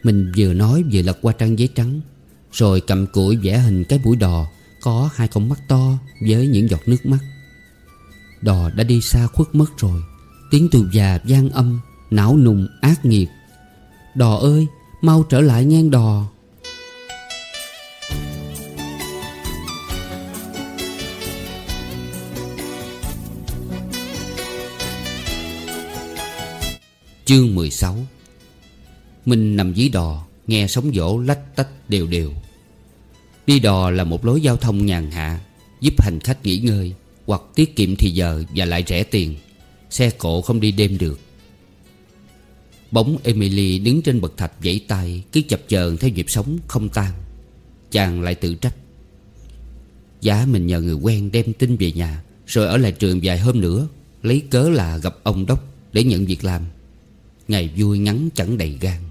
Mình vừa nói vừa lật qua trang giấy trắng, Rồi cầm củi vẽ hình cái mũi đò Có hai con mắt to với những giọt nước mắt. Đò đã đi xa khuất mất rồi. Tiếng tù già gian âm, Não nùng ác nghiệt. Đò ơi, mau trở lại ngang đò. Chương 16 mình nằm dưới đò, Nghe sóng vỗ lách tách đều đều. Đi đò là một lối giao thông nhàn hạ, Giúp hành khách nghỉ ngơi Hoặc tiết kiệm thì giờ và lại rẻ tiền. Xe cộ không đi đêm được. Bóng Emily đứng trên bậc thạch vẫy tay, Cứ chập chờn theo nhịp sống không tan. Chàng lại tự trách. Giá mình nhờ người quen đem tin về nhà, Rồi ở lại trường vài hôm nữa, Lấy cớ là gặp ông Đốc Để nhận việc làm. Ngày vui ngắn chẳng đầy gan.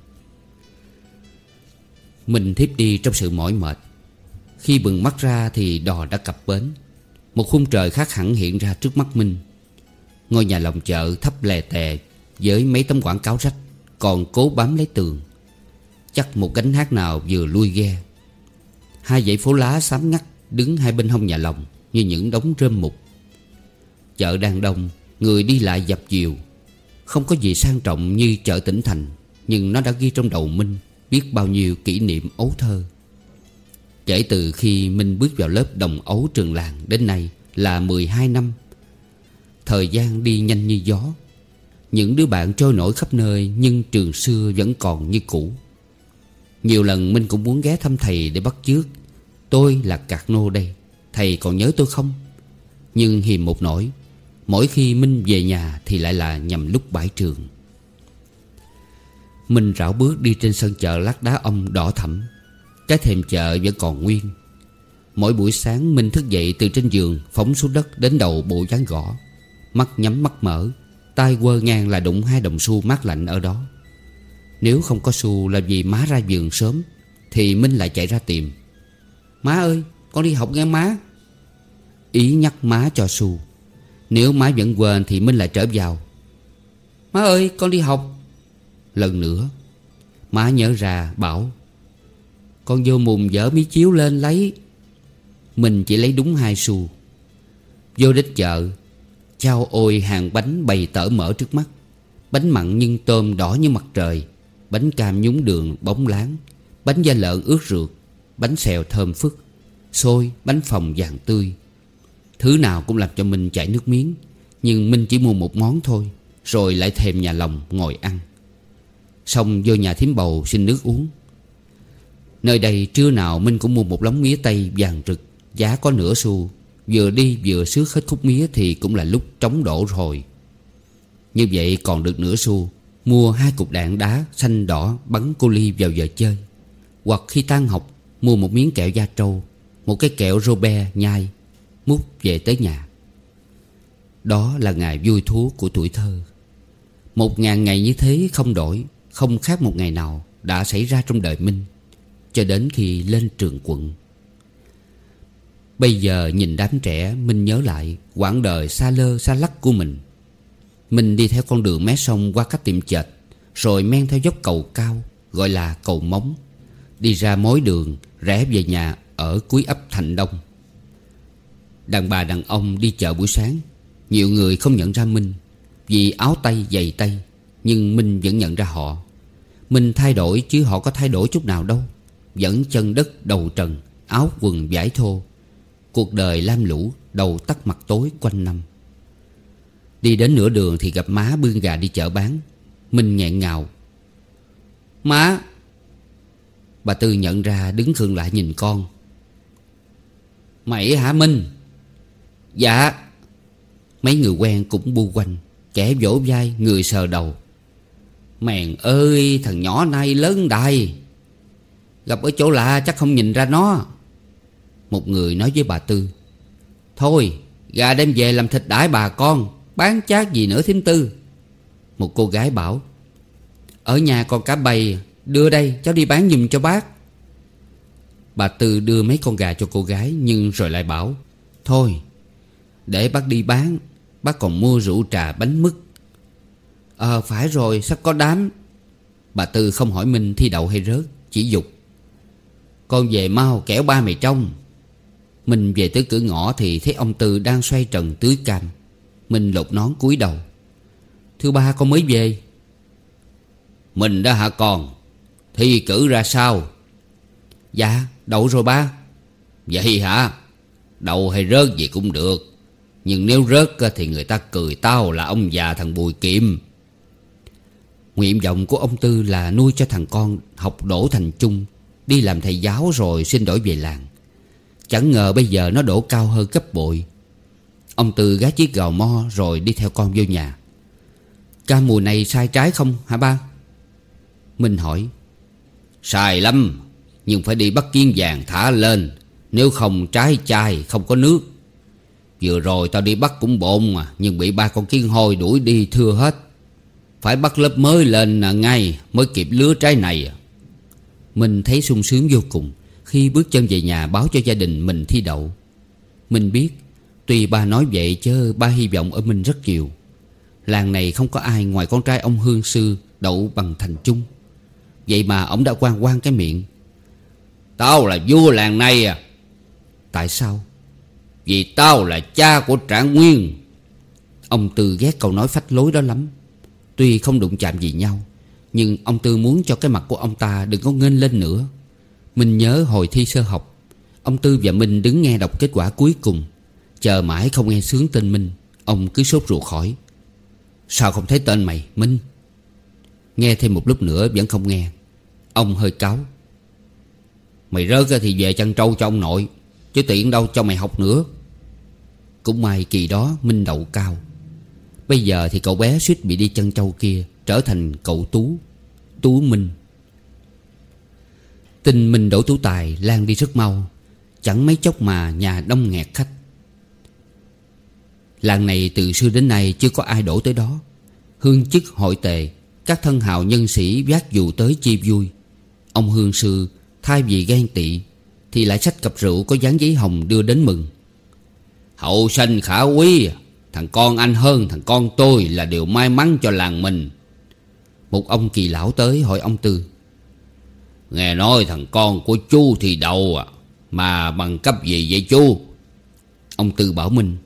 Mình thiếp đi trong sự mỏi mệt. Khi bừng mắt ra thì đò đã cập bến. Một khung trời khác hẳn hiện ra trước mắt Minh Ngôi nhà lòng chợ thấp lè tè Với mấy tấm quảng cáo rách, Còn cố bám lấy tường. Chắc một gánh hát nào vừa lui ghe. Hai dãy phố lá xám ngắt Đứng hai bên hông nhà lòng Như những đống rơm mục. Chợ đang đông, Người đi lại dập dìu. Không có gì sang trọng như chợ tỉnh thành, Nhưng nó đã ghi trong đầu Minh Biết bao nhiêu kỷ niệm ấu thơ. Kể từ khi Minh bước vào lớp đồng ấu trường làng Đến nay là 12 năm Thời gian đi nhanh như gió. Những đứa bạn trôi nổi khắp nơi Nhưng trường xưa vẫn còn như cũ. Nhiều lần Minh cũng muốn ghé thăm thầy để bắt chước. Tôi là Cạc Nô đây, Thầy còn nhớ tôi không? Nhưng hiềm một nỗi, Mỗi khi Minh về nhà Thì lại là nhằm lúc bãi trường. Minh rảo bước đi trên sân chợ lát đá ông đỏ thẫm. Cái thềm chợ vẫn còn nguyên. Mỗi buổi sáng Minh thức dậy từ trên giường, Phóng xuống đất đến đầu bộ gián gõ. Mắt nhắm mắt mở tay quơ ngang là đụng hai đồng xu mát lạnh ở đó. Nếu không có xu là vì má ra giường sớm, Thì Minh lại chạy ra tìm Má ơi, con đi học nghe má. Ý nhắc má cho xu. Nếu má vẫn quên thì Minh lại trở vào. Má ơi, con đi học. Lần nữa, Má nhớ ra, bảo, Con vô mùng dở mí chiếu lên lấy. Mình chỉ lấy đúng hai xu. Vô đích chợ Chao ôi hàng bánh bày tở mở trước mắt. Bánh mặn nhưng tôm đỏ như mặt trời. Bánh cam nhúng đường bóng láng. Bánh da lợn ướt rượt Bánh xèo thơm phức. Xôi, bánh phồng vàng tươi. Thứ nào cũng làm cho Minh chảy nước miếng. Nhưng Minh chỉ mua một món thôi Rồi lại thèm nhà lòng ngồi ăn. Xong vô nhà thím bầu xin nước uống. Nơi đây trưa nào Minh cũng mua một lóng mía tây vàng rực Giá có nửa xu. Vừa đi vừa sướt hết khúc mía Thì cũng là lúc trống đổ rồi. Như vậy còn được nửa xu, Mua hai cục đạn đá xanh đỏ Bắn cô ly vào giờ chơi. Hoặc khi tan học, Mua một miếng kẹo da trâu, Một cái kẹo Robert nhai, Múc về tới nhà. Đó là ngày vui thú của tuổi thơ. Một ngàn ngày như thế không đổi, Không khác một ngày nào Đã xảy ra trong đời Minh, Cho đến khi lên trường quận. Bây giờ nhìn đám trẻ Minh nhớ lại quãng đời xa lơ, xa lắc của mình. Mình đi theo con đường mé sông qua các tiệm chệch Rồi men theo dốc cầu cao, Gọi là cầu móng. Đi ra mối đường, Rẽ về nhà ở cuối ấp Thành Đông. Đàn bà đàn ông đi chợ buổi sáng. Nhiều người không nhận ra Minh Vì áo tay giày tay, Nhưng Minh vẫn nhận ra họ. Minh thay đổi chứ họ có thay đổi chút nào đâu. Vẫn chân đất đầu trần, Áo quần vải thô Cuộc đời lam lũ, Đầu tắt mặt tối quanh năm. Đi đến nửa đường thì gặp má bươn gà đi chợ bán. Minh nghẹn ngào. Má! Bà Tư nhận ra đứng khương lại nhìn con. Mày hả Minh? Dạ. Mấy người quen cũng bu quanh, Kẻ vỗ vai, người sờ đầu. Mèn ơi, thằng nhỏ nay lớn đại Gặp ở chỗ lạ chắc không nhìn ra nó. Một người nói với bà Tư. Thôi, gà đem về làm thịt đãi bà con, Bán chát gì nữa thím Tư. Một cô gái bảo, Ở nhà còn cá bầy, Đưa đây, cháu đi bán giùm cho bác. Bà Tư đưa mấy con gà cho cô gái, Nhưng rồi lại bảo, Thôi, để bác đi bán, Bác còn mua rượu trà bánh mứt. Ờ phải rồi, sắp có đám. Bà Tư không hỏi Minh thi đậu hay rớt, Chỉ dục, Con về mau kẻo ba mày trông mình về tới cửa ngõ thì thấy ông Tư đang xoay trần tưới cam. Mình lột nón cúi đầu. Thưa ba, con mới về. Mình đã hả con? Thi cử ra sao? Dạ đậu rồi ba. Vậy hả? Đậu hay rớt gì cũng được. Nhưng nếu rớt thì người ta cười tao là ông già thằng Bùi Kiệm. Nguyện vọng của ông Tư là nuôi cho thằng con học đổ thành chung, Đi làm thầy giáo rồi xin đổi về làng. Chẳng ngờ bây giờ nó đổ cao hơn gấp bội. Ông Tư gái chiếc gào mo rồi đi theo con vô nhà. Ca mùa này sai trái không hả ba? Minh hỏi. Sai lắm, Nhưng phải đi bắt kiến vàng thả lên. Nếu không trái chai, không có nước. Vừa rồi tao đi bắt cũng bộn mà, Nhưng bị ba con kiến hôi đuổi đi thưa hết. Phải bắt lớp mới lên ngay, Mới kịp lứa trái này à. minh thấy sung sướng vô cùng. Khi bước chân về nhà báo cho gia đình mình thi đậu. Mình biết, Tuy ba nói vậy chứ ba hy vọng ở mình rất nhiều. Làng này không có ai ngoài con trai ông Hương Sư Đậu bằng thành chung. Vậy mà ông đã quan quan cái miệng. Tao là vua làng này à. Tại sao? Vì tao là cha của Trạng Nguyên. Ông Tư ghét câu nói phách lối đó lắm. Tuy không đụng chạm gì nhau, Nhưng ông Tư muốn cho cái mặt của ông ta đừng có nghênh lên nữa. Mình nhớ hồi thi sơ học. Ông Tư và Minh đứng nghe đọc kết quả cuối cùng. Chờ mãi không nghe sướng tên Minh, Ông cứ sốt ruột khỏi. Sao không thấy tên mày, Minh? Nghe thêm một lúc nữa vẫn không nghe. Ông hơi cáu. Mày rớt ra thì về chăn trâu cho ông nội, Chứ tiện đâu cho mày học nữa. Cũng may kỳ đó Minh đậu cao. Bây giờ thì cậu bé suýt bị đi chân trâu kia, Trở thành cậu Tú Tú Minh. Tin mình đổ tú tài lan đi rất mau. Chẳng mấy chốc mà nhà đông nghẹt khách. Làng này từ xưa đến nay chưa có ai đổ tới đó. Hương chức, hội tề, Các thân hào nhân sĩ vác dù tới chi vui. Ông Hương Sư thay vì ghen tị Thì lại sách cặp rượu có dán giấy hồng đưa đến mừng. Hậu sanh khả quý, Thằng con anh hơn thằng con tôi là điều may mắn cho làng mình. Một ông kỳ lão tới hỏi ông Tư. Nghe nói thằng con của chú thì đầu à Mà bằng cấp gì vậy chú? Ông Tư bảo Minh.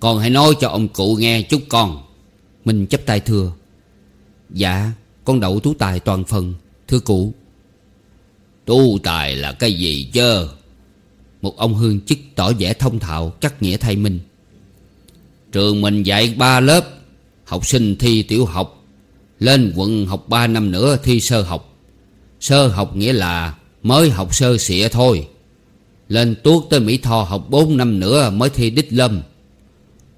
Con hãy nói cho ông cụ nghe chút con. Minh chấp tay thưa. Dạ con đậu tú tài toàn phần, Thưa cụ. Tú tài là cái gì chứ? Một ông hương chức tỏ vẻ thông thạo Cắt nghĩa thay Minh. Trường mình dạy ba lớp, Học sinh thi tiểu học, Lên quận học ba năm nữa thi sơ học. Sơ học nghĩa là mới học sơ xịa thôi. Lên tuốt tới Mỹ Tho học 4 năm nữa mới thi đích lâm.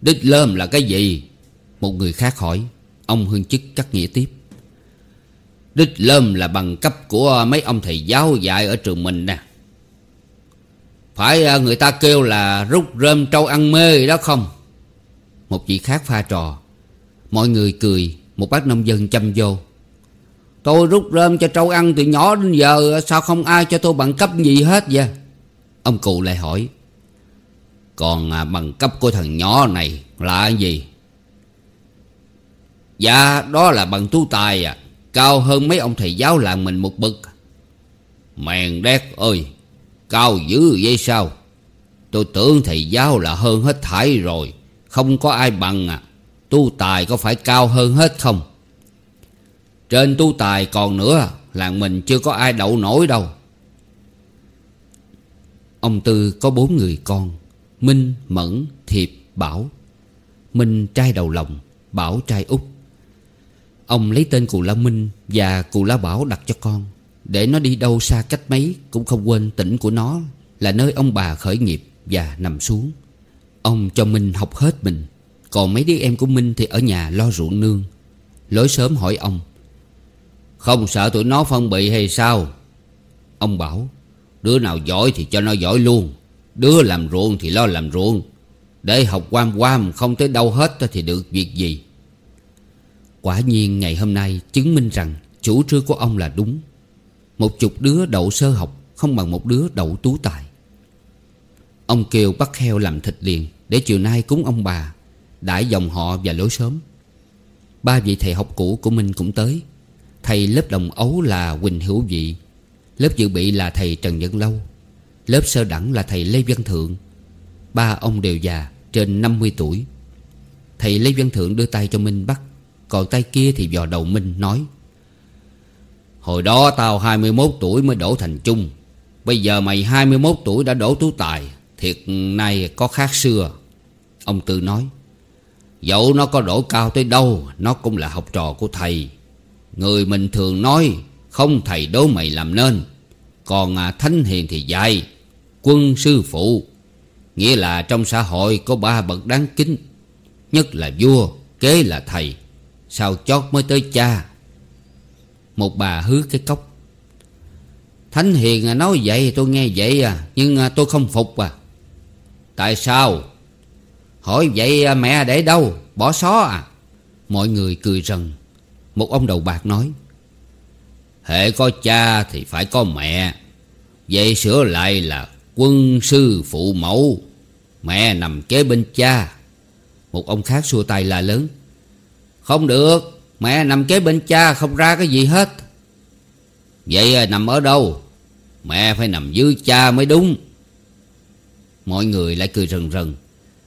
Đích lâm là cái gì? Một người khác hỏi. Ông Hương Chức cắt nghĩa tiếp. Đích lâm là bằng cấp của mấy ông thầy giáo dạy ở trường mình nè. Phải à, người ta kêu là rút rơm trâu ăn mê đó không? Một vị khác pha trò. Mọi người cười, Một bác nông dân chăm vô. Tôi rút rơm cho trâu ăn từ nhỏ đến giờ, Sao không ai cho tôi bằng cấp gì hết vậy? Ông cụ lại hỏi. Còn à, bằng cấp của thằng nhỏ này là gì? Dạ đó là bằng tú tài à. Cao hơn mấy ông thầy giáo làng mình một bậc. Mèn đét ơi, Cao dữ vậy sao? Tôi tưởng thầy giáo là hơn hết thảy rồi, Không có ai bằng à. Tu tài có phải cao hơn hết không? Trên tu tài còn nữa Làng mình chưa có ai đậu nổi đâu. Ông Tư có bốn người con Minh, Mẫn, Thiệp, Bảo. Minh trai đầu lòng Bảo trai út. Ông lấy tên cụ La Minh Và cụ La Bảo đặt cho con. Để nó đi đâu xa cách mấy Cũng không quên tỉnh của nó Là nơi ông bà khởi nghiệp và nằm xuống. Ông cho Minh học hết mình. Còn mấy đứa em của Minh thì ở nhà lo ruộng nương. Lối sớm hỏi ông không sợ tụi nó phân bị hay sao? Ông bảo, Đứa nào giỏi thì cho nó giỏi luôn. Đứa làm ruộng thì lo làm ruộng. Để học quam quam, không tới đâu hết thì được việc gì. Quả nhiên ngày hôm nay chứng minh rằng chủ trương của ông là đúng. Một chục đứa đậu sơ học, không bằng một đứa đậu tú tài. Ông kêu bắt heo làm thịt liền, Để chiều nay cúng ông bà, Đãi dòng họ và lối sớm Ba vị thầy học cũ của mình cũng tới. Thầy lớp đồng ấu là Quỳnh Hữu Vị, Lớp dự bị là thầy Trần Nhân Lâu, Lớp sơ đẳng là thầy Lê Văn Thượng. Ba ông đều già, Trên 50 tuổi. Thầy Lê Văn Thượng đưa tay cho Minh bắt Còn tay kia thì dò đầu Minh nói, Hồi đó tao 21 tuổi mới đổ thành chung Bây giờ mày 21 tuổi đã đổ tú tài, Thiệt nay có khác xưa. Ông Tư nói, Dẫu nó có đổ cao tới đâu, Nó cũng là học trò của thầy. Người mình thường nói Không thầy đố mày làm nên. Còn à, thánh hiền thì dạy Quân sư phụ. Nghĩa là trong xã hội có ba bậc đáng kính Nhất là vua Kế là thầy Sao chót mới tới cha. Một bà hứa cái cốc. Thánh Hiền à, nói vậy tôi nghe vậy à Nhưng à, tôi không phục à. Tại sao? Hỏi vậy à, mẹ để đâu? Bỏ xó à. Mọi người cười rần. Một ông đầu bạc nói Hệ có cha thì phải có mẹ. Vậy sửa lại là quân sư phụ mẫu, Mẹ nằm kế bên cha. Một ông khác xua tay la lớn, Không được, Mẹ nằm kế bên cha không ra cái gì hết. Vậy à, nằm ở đâu? Mẹ phải nằm dưới cha mới đúng. Mọi người lại cười rần rần,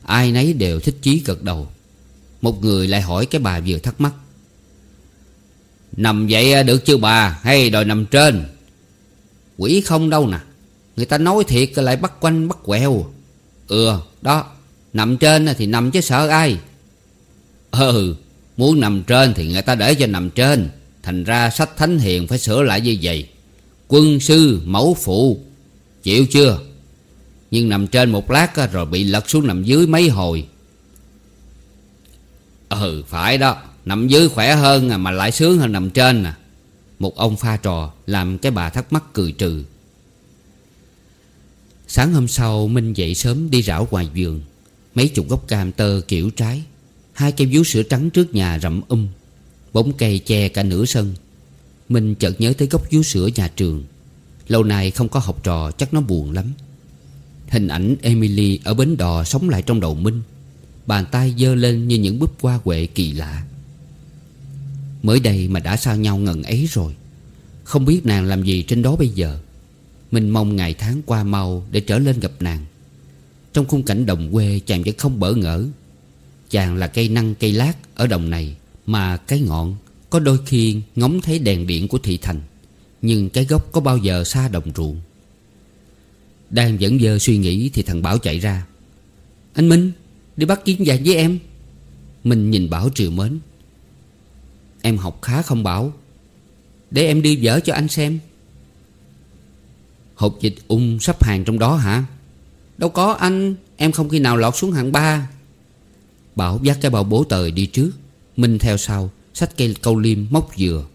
Ai nấy đều thích chí gật đầu. Một người lại hỏi cái bà vừa thắc mắc Nằm vậy à, được chưa bà? Hay đòi nằm trên. Quỷ không đâu nè. Người ta nói thiệt lại bắt quanh, bắt quẹo. Ừ đó. Nằm trên thì nằm chứ sợ ai? Ừ Muốn nằm trên thì người ta để cho nằm trên. Thành ra sách thánh hiền phải sửa lại như vậy. Quân sư, mẫu phụ, Chịu chưa? Nhưng nằm trên một lát à, rồi bị lật xuống nằm dưới mấy hồi. Ừ phải đó. Nằm dưới khỏe hơn à, mà lại sướng hơn nằm trên à. Một ông pha trò Làm cái bà thắc mắc cười trừ. Sáng hôm sau, Minh dậy sớm đi rảo ngoài vườn. Mấy chục gốc cam tơ kiểu trái, Hai cây vú sữa trắng trước nhà rậm um Bóng cây che cả nửa sân. Minh chợt nhớ tới gốc vú sữa nhà trường. Lâu nay không có học trò, chắc nó buồn lắm. Hình ảnh Emily ở bến đò sống lại trong đầu Minh. Bàn tay dơ lên như những búp hoa huệ kỳ lạ. Mới đây mà đã xa nhau ngần ấy rồi. Không biết nàng làm gì trên đó bây giờ. Mình mong ngày tháng qua mau để trở lên gặp nàng. Trong khung cảnh đồng quê chàng vẫn không bỡ ngỡ. Chàng là cây năng cây lát ở đồng này, Mà cái ngọn có đôi khi ngóng thấy đèn điện của thị thành, Nhưng cái gốc có bao giờ xa đồng ruộng. Đang vẫn dơ suy nghĩ thì thằng Bảo chạy ra. Anh Minh, Đi bắt kiến vàng với em. Mình nhìn Bảo triều mến. Em học khá không Bảo. Để em đi vở cho anh xem. Hộp dịch ung sắp hàng trong đó hả? Đâu có anh, Em không khi nào lọt xuống hạng ba. Bảo dắt cái bao bố tời đi trước. Minh theo sau, Xách cây câu liêm móc dừa.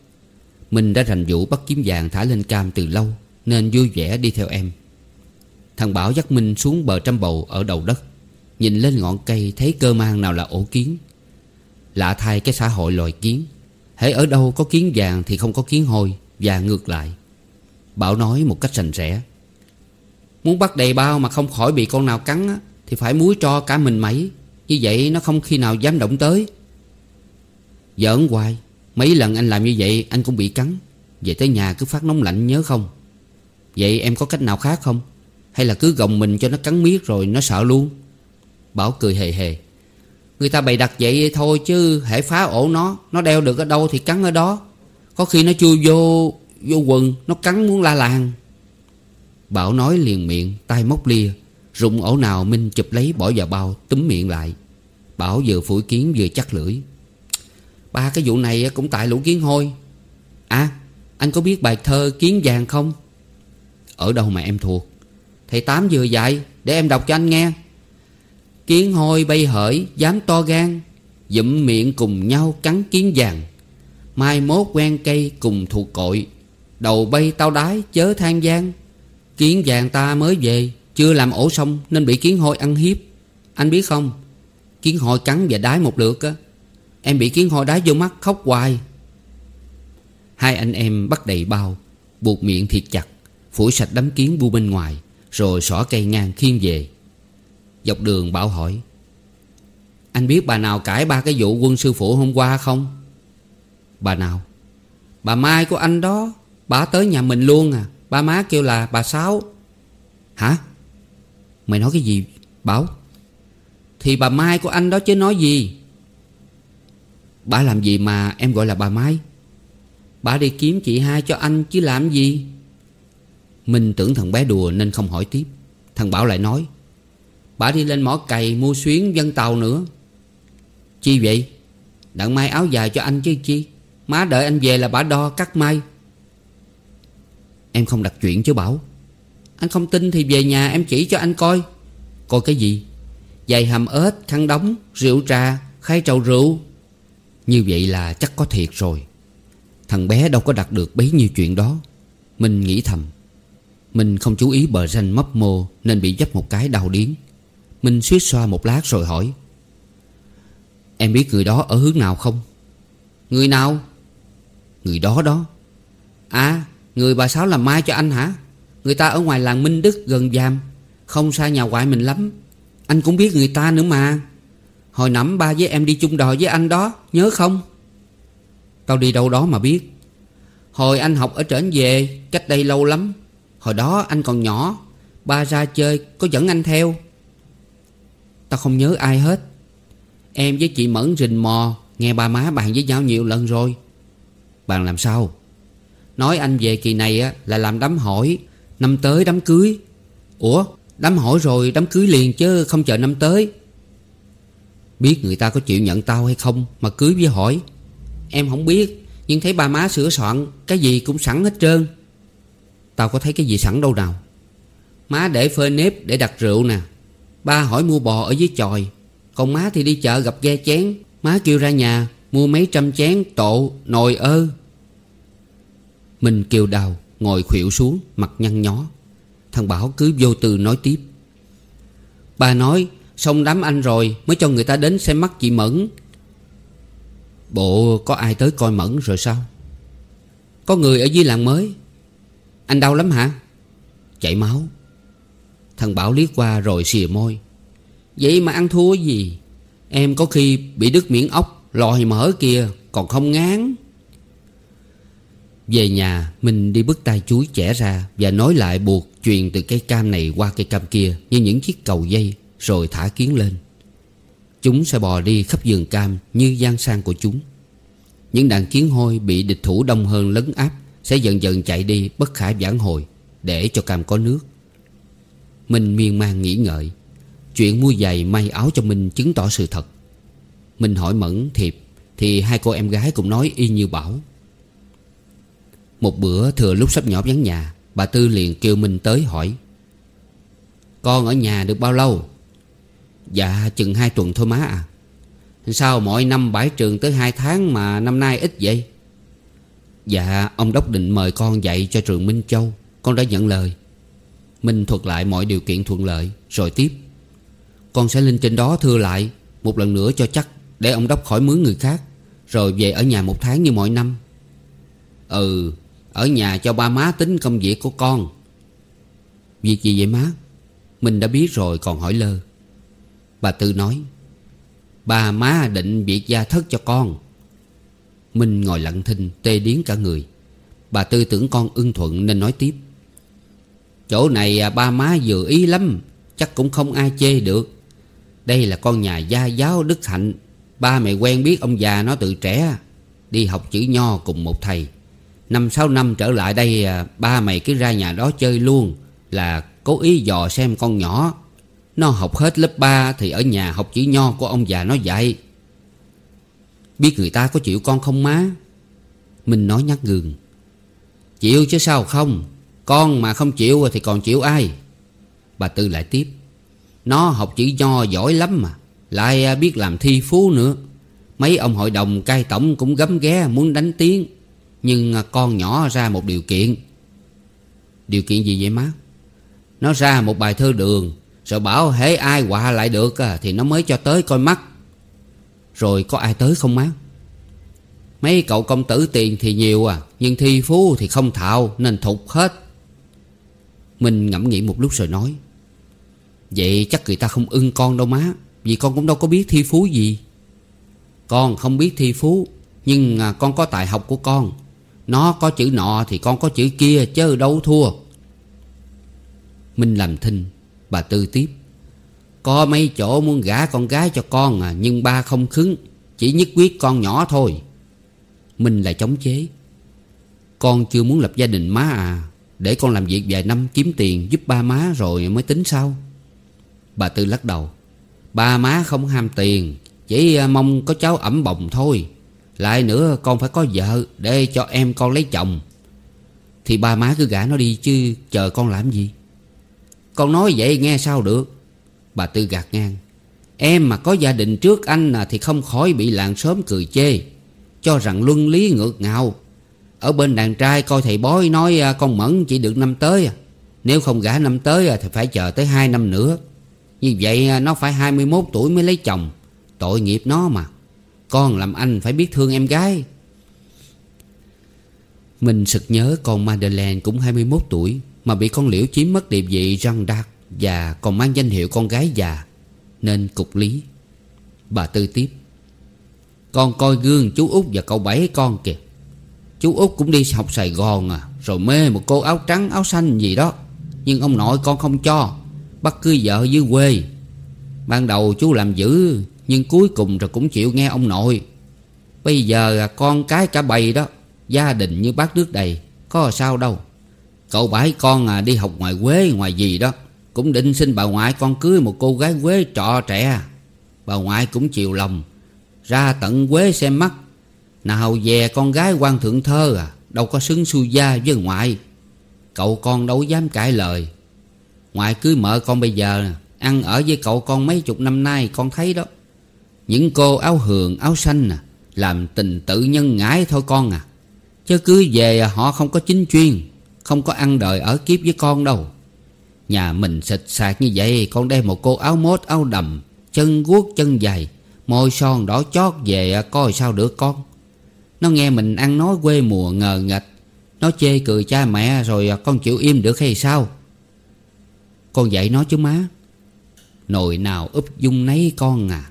Minh đã rành vũ bắt kiếm vàng thả lên cam từ lâu, Nên vui vẻ đi theo em. Thằng Bảo dắt Minh xuống bờ trăm bầu ở đầu đất. Nhìn lên ngọn cây, thấy cơ mang nào là ổ kiến. Lạ thay cái xã hội loài kiến. Hễ ở đâu có kiến vàng thì không có kiến hôi Và ngược lại. Bảo nói một cách rành rẽ. Muốn bắt đầy bao mà không khỏi bị con nào cắn á, Thì phải muối cho cả mình mấy. Như vậy nó không khi nào dám động tới. Giỡn hoài Mấy lần anh làm như vậy anh cũng bị cắn. Về tới nhà cứ phát nóng lạnh nhớ không? Vậy em có cách nào khác không? Hay là cứ gồng mình cho nó cắn miết rồi nó sợ luôn? Bảo cười hề hề. Người ta bày đặt vậy thôi chứ hãy phá ổ nó Nó đeo được ở đâu thì cắn ở đó. Có khi nó chui vô vô quần, Nó cắn muốn la làng. Bảo nói liền miệng, tay móc lia. Rụng ổ nào Minh chụp lấy bỏ vào bao, Túm miệng lại. Bảo vừa phủi kiến vừa chắc lưỡi. Ba cái vụ này cũng tại lũ kiến hôi. À anh có biết bài thơ kiến vàng không? Ở đâu mà em thuộc? Thầy Tám vừa dạy, Để em đọc cho anh nghe. Kiến hôi bay hởi, dám to gan, Dụm miệng cùng nhau cắn kiến vàng. Mai mốt quen cây cùng thuộc cội, Đầu bay tao đái chớ than gian Kiến vàng ta mới về, Chưa làm ổ xong nên bị kiến hôi ăn hiếp. Anh biết không, Kiến hôi cắn và đái một lượt á, Em bị kiến hôi đái vô mắt khóc hoài. Hai anh em bắt đầy bao, Buộc miệng thiệt chặt, Phủi sạch đám kiến bu bên ngoài, Rồi xỏ cây ngang khiêng về. Dọc đường Bảo hỏi, Anh biết bà nào cãi ba cái vụ quân sư phụ hôm qua không? Bà nào? Bà Mai của anh đó, Bà tới nhà mình luôn à Ba má kêu là bà Sáu Hả? Mày nói cái gì, Bảo? Thì bà Mai của anh đó chứ nói gì Bà làm gì mà em gọi là bà Mai Bà đi kiếm chị hai cho anh chứ làm gì Minh tưởng thằng bé đùa nên không hỏi tiếp Thằng Bảo lại nói Bà đi lên mỏ cày mua xuyến dân tàu nữa. Chi vậy? Đặng mai áo dài cho anh chứ chi? Má đợi anh về là bà đo cắt mai. Em không đặt chuyện chứ Bảo. Anh không tin thì về nhà em chỉ cho anh coi. Coi cái gì? Giày hầm ếch, khăn đóng, rượu trà, khay trầu rượu. Như vậy là chắc có thiệt rồi. Thằng bé đâu có đặt được bấy nhiêu chuyện đó. Mình nghĩ thầm. Mình không chú ý bờ ranh mấp mô Nên bị dấp một cái đau điếng. Minh suýt xoa một lát rồi hỏi, Em biết người đó ở hướng nào không? Người nào? Người đó đó. À Người bà Sáu làm mai cho anh hả? Người ta ở ngoài làng Minh Đức gần giam Không xa nhà ngoại mình lắm. Anh cũng biết người ta nữa mà. Hồi nãm ba với em đi chung đò với anh đó, Nhớ không? Tao đi đâu đó mà biết. Hồi anh học ở trển về, Cách đây lâu lắm. Hồi đó anh còn nhỏ, Ba ra chơi, có dẫn anh theo. Tao không nhớ ai hết. Em với chị Mẫn rình mò, Nghe ba má bàn với nhau nhiều lần rồi. Bàn làm sao? Nói anh về kỳ này á, là làm đám hỏi, Năm tới đám cưới. Ủa, đám hỏi rồi đám cưới liền chứ không chờ năm tới. Biết người ta có chịu nhận tao hay không Mà cưới với hỏi. Em không biết, Nhưng thấy ba má sửa soạn, Cái gì cũng sẵn hết trơn. Tao có thấy cái gì sẵn đâu nào. Má để phơi nếp để đặt rượu nè. Ba hỏi mua bò ở dưới chòi. Còn má thì đi chợ gặp ghe chén. Má kêu ra nhà, Mua mấy trăm chén tộ nồi ơ. Mình kêu đào, Ngồi khuỵu xuống, Mặt nhăn nhó. Thằng Bảo cứ vô từ nói tiếp. Ba nói, Xong đám anh rồi, Mới cho người ta đến xem mắt chị Mẫn. Bộ, có ai tới coi Mẫn rồi sao? Có người ở dưới làng mới. Anh đau lắm hả? Chảy máu. Thằng Bảo liếc qua rồi xìa môi. Vậy mà ăn thua gì? Em có khi bị đứt miệng ốc, Lòi mở kìa, Còn không ngán. Về nhà Mình đi bứt tay chuối chẻ ra Và nói lại buộc truyền từ cây cam này qua cây cam kia Như những chiếc cầu dây, Rồi thả kiến lên. Chúng sẽ bò đi khắp vườn cam Như gian sang của chúng. Những đàn kiến hôi bị địch thủ đông hơn lấn áp Sẽ dần dần chạy đi, bất khả vãn hồi, Để cho cam có nước. Minh miên man nghĩ ngợi. Chuyện mua giày may áo cho Minh chứng tỏ sự thật. Minh hỏi Mẫn thiệp, Thì hai cô em gái cũng nói y như bảo. Một bữa, thừa lúc sắp nhỏ vắng nhà, Bà Tư liền kêu Minh tới hỏi. Con ở nhà được bao lâu? Dạ chừng hai tuần thôi má à. Sao mỗi năm bãi trường tới hai tháng Mà năm nay ít vậy? Dạ ông Đốc định mời con dạy cho trường Minh Châu. Con đã nhận lời. Minh thuật lại mọi điều kiện thuận lợi. Rồi tiếp. Con sẽ lên trên đó thưa lại Một lần nữa cho chắc, Để ông Đốc khỏi mướn người khác. Rồi về ở nhà một tháng như mọi năm. Ừ Ở nhà cho ba má tính công việc của con. Việc gì vậy má? Minh đã biết rồi, còn hỏi lơ. Bà Tư nói Bà má định việc gia thất cho con. Minh ngồi lặng thinh, Tê điếng cả người. Bà Tư tưởng con ưng thuận nên nói tiếp Chỗ này à, ba má vừa ý lắm, Chắc cũng không ai chê được. Đây là con nhà gia giáo Đức Hạnh. Ba mày quen biết ông già nó từ trẻ, Đi học chữ nho cùng một thầy. Năm sáu năm trở lại đây à, Ba mày cứ ra nhà đó chơi luôn, Là cố ý dò xem con nhỏ. Nó học hết lớp 3 Thì ở nhà học chữ nho của ông già nó dạy. Biết người ta có chịu con không má? Mình nói nhắc gường. Chịu chứ sao không? Con mà không chịu thì còn chịu ai? Bà Tư lại tiếp. Nó học chữ nho giỏi lắm mà. Lại à, biết làm thi phú nữa. Mấy ông hội đồng cai tổng cũng gấm ghé muốn đánh tiếng. Nhưng à, con nhỏ ra một điều kiện. Điều kiện gì vậy má? Nó ra một bài thơ đường. Rồi bảo hễ ai quạ lại được à, Thì nó mới cho tới coi mắt. Rồi có ai tới không má? Mấy cậu công tử tiền thì nhiều à Nhưng thi phú thì không thạo Nên thục hết. Mình ngẫm nghĩ một lúc rồi nói, Vậy chắc người ta không ưng con đâu má, Vì con cũng đâu có biết thi phú gì. Con không biết thi phú, Nhưng à, con có tài học của con. Nó có chữ nọ thì con có chữ kia Chứ đâu thua. Minh làm thinh, Bà Tư tiếp, Có mấy chỗ muốn gả con gái cho con à Nhưng ba không khứng, Chỉ nhất quyết con nhỏ thôi. Minh lại chống chế, Con chưa muốn lập gia đình má à. Để con làm việc vài năm kiếm tiền Giúp ba má rồi mới tính sau. Bà Tư lắc đầu. Ba má không ham tiền Chỉ à, mong có cháu ẩm bồng thôi. Lại nữa con phải có vợ Để cho em con lấy chồng. Thì ba má cứ gả nó đi chứ Chờ con làm gì? Con nói vậy nghe sao được? Bà Tư gạt ngang. Em mà có gia đình trước anh à, Thì không khỏi bị làng sớm cười chê. Cho rằng luân lý ngược ngạo ở bên đàn trai coi thầy bói nói à, Con Mẫn chỉ được năm tới. À. Nếu không gả năm tới à, Thì phải chờ tới hai năm nữa. Như vậy nó phải 21 tuổi mới lấy chồng. Tội nghiệp nó mà. Con làm anh phải biết thương em gái. Mình sực nhớ con Madeleine cũng 21 tuổi, Mà bị con liễu chiếm mất địa vị răng đạc Và còn mang danh hiệu con gái già, Nên cục lý. Bà Tư tiếp, Con coi gương chú út và cậu bảy con kìa. Chú út cũng đi học Sài Gòn à Rồi mê một cô áo trắng, áo xanh gì đó. Nhưng ông nội con không cho, Bắt cưới vợ dưới quê. Ban đầu chú làm dữ, Nhưng cuối cùng rồi cũng chịu nghe ông nội. Bây giờ à, con cái cả bầy đó, Gia đình như bát nước đầy, Có sao đâu. Cậu bãi con à đi học ngoài quê, ngoài gì đó, Cũng định xin bà ngoại con cưới một cô gái quê trọ trẻ. Bà ngoại cũng chiều lòng, Ra tận quê xem mắt nào về con gái quan thượng thơ à Đâu có xứng xui gia với ngoại. Cậu con đâu dám cãi lời. Ngoại cưới mợ con bây giờ Ăn ở với cậu con mấy chục năm nay, con thấy đó. Những cô áo hường, áo xanh à Làm tình tự nhân ngãi thôi con à. Chứ cưới về à, họ không có chính chuyên, Không có ăn đời ở kiếp với con đâu. Nhà mình xịt sạc như vậy, Con đem một cô áo mốt, áo đầm, Chân guốc, chân dài, Môi son đỏ chót về à, coi sao được con. Nó nghe mình ăn nói quê mùa ngờ nghệch Nó chê cười cha mẹ rồi à, con chịu im được hay sao? Con dạy nó chứ má. Nồi nào úp dung nấy con à.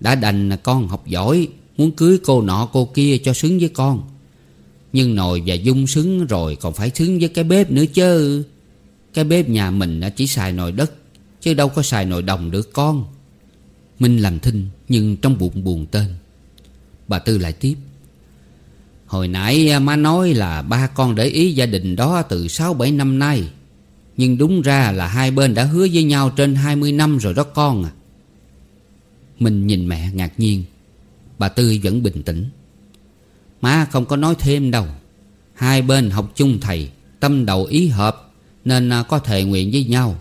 Đã đành con học giỏi, Muốn cưới cô nọ cô kia cho xứng với con. Nhưng nồi và dung xứng rồi Còn phải xứng với cái bếp nữa chứ. Cái bếp nhà mình chỉ xài nồi đất, Chứ đâu có xài nồi đồng được con. Minh làm thinh, Nhưng trong bụng buồn tên. Bà Tư lại tiếp. Hồi nãy à, má nói là ba con để ý gia đình đó từ 6-7 năm nay. Nhưng đúng ra là hai bên đã hứa với nhau trên 20 năm rồi đó con à. Mình nhìn mẹ ngạc nhiên. Bà Tư vẫn bình tĩnh. Má không có nói thêm đâu. Hai bên học chung thầy, Tâm đầu ý hợp, Nên à, có thề nguyện với nhau.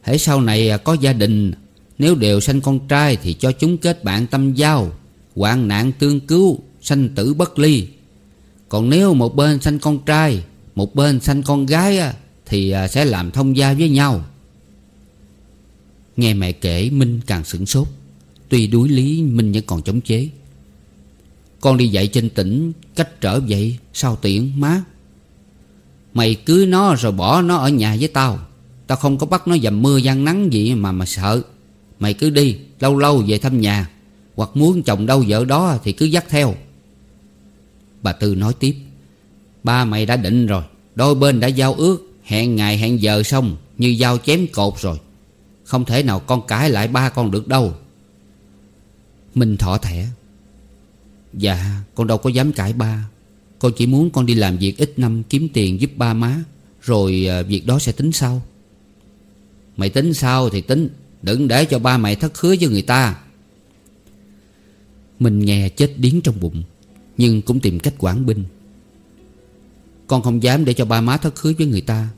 Hãy sau này à, có gia đình, Nếu đều sanh con trai Thì cho chúng kết bạn tâm giao, hoạn nạn tương cứu, Sanh tử bất ly. Còn nếu một bên sanh con trai, Một bên sanh con gái Thì à, sẽ làm thông gia với nhau. Nghe mẹ kể, Minh càng sửng sốt. Tuy đuối lý, Minh vẫn còn chống chế. Con đi dạy trên tỉnh, Cách trở vậy sao tiện má? Mày cưới nó rồi bỏ nó ở nhà với tao. Tao không có bắt nó dầm mưa gian nắng gì mà mà sợ. Mày cứ đi, Lâu lâu về thăm nhà. Hoặc muốn chồng đâu vợ đó thì cứ dắt theo. Bà Tư nói tiếp. Ba mày đã định rồi Đôi bên đã giao ước Hẹn ngày hẹn giờ xong Như giao chém cột rồi. Không thể nào con cãi lại ba con được đâu. Minh thỏ thẻ. Dạ con đâu có dám cãi ba. Con chỉ muốn con đi làm việc ít năm kiếm tiền giúp ba má Rồi à, việc đó sẽ tính sau. Mày tính sao thì tính Đừng để cho ba mày thất hứa với người ta. Mình nghe chết điếng trong bụng. Nhưng cũng tìm cách quản binh. Con không dám để cho ba má thất hứa với người ta,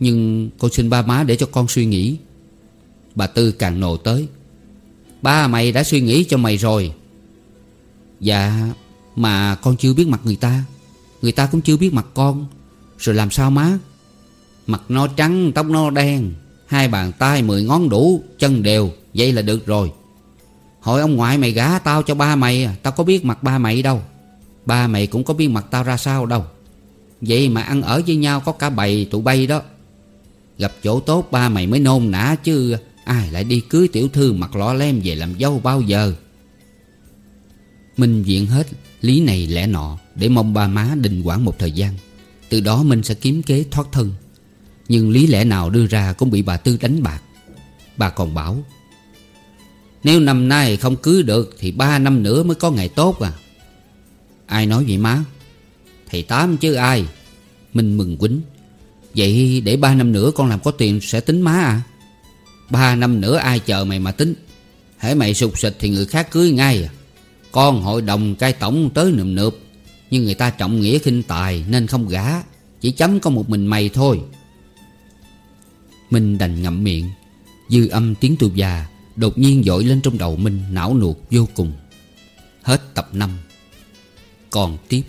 Nhưng con xin ba má để cho con suy nghĩ. Bà Tư càng nồ tới. Ba, mày đã suy nghĩ cho mày rồi. Dạ Mà con chưa biết mặt người ta. Người ta cũng chưa biết mặt con. Rồi làm sao má? Mặt nó trắng, tóc nó đen, Hai bàn tay, mười ngón đủ, Chân đều. Vậy là được rồi. Hỏi ông ngoại mày gả tao cho ba mày à? Tao có biết mặt ba mày đâu. Ba mày cũng có biết mặt tao ra sao đâu. Vậy mà ăn ở với nhau có cả bầy tụi bay đó. Gặp chỗ tốt ba mày mới nôn nã chứ, Ai lại đi cưới tiểu thư mặt lọ lem về làm dâu bao giờ. Minh viện hết lý này lẽ nọ Để mong ba má đình quản một thời gian. Từ đó Minh sẽ kiếm kế thoát thân. Nhưng lý lẽ nào đưa ra cũng bị bà Tư đánh bạc. Bà còn bảo, Nếu năm nay không cưới được Thì ba năm nữa mới có ngày tốt à. Ai nói vậy má? Thầy Tám chứ ai? Minh mừng quýnh. Vậy để ba năm nữa con làm có tiền sẽ tính má à? Ba năm nữa ai chờ mày mà tính? Hễ mày sụt sịch thì người khác cưới ngay à? Con hội đồng cai tổng tới nườm nượp, Nhưng người ta trọng nghĩa khinh tài Nên không gả, Chỉ chấm có một mình mày thôi. Minh đành ngậm miệng, Dư âm tiếng tù già Đột nhiên dội lên trong đầu Minh, não nuột vô cùng. Hết tập 5 còn tiếp.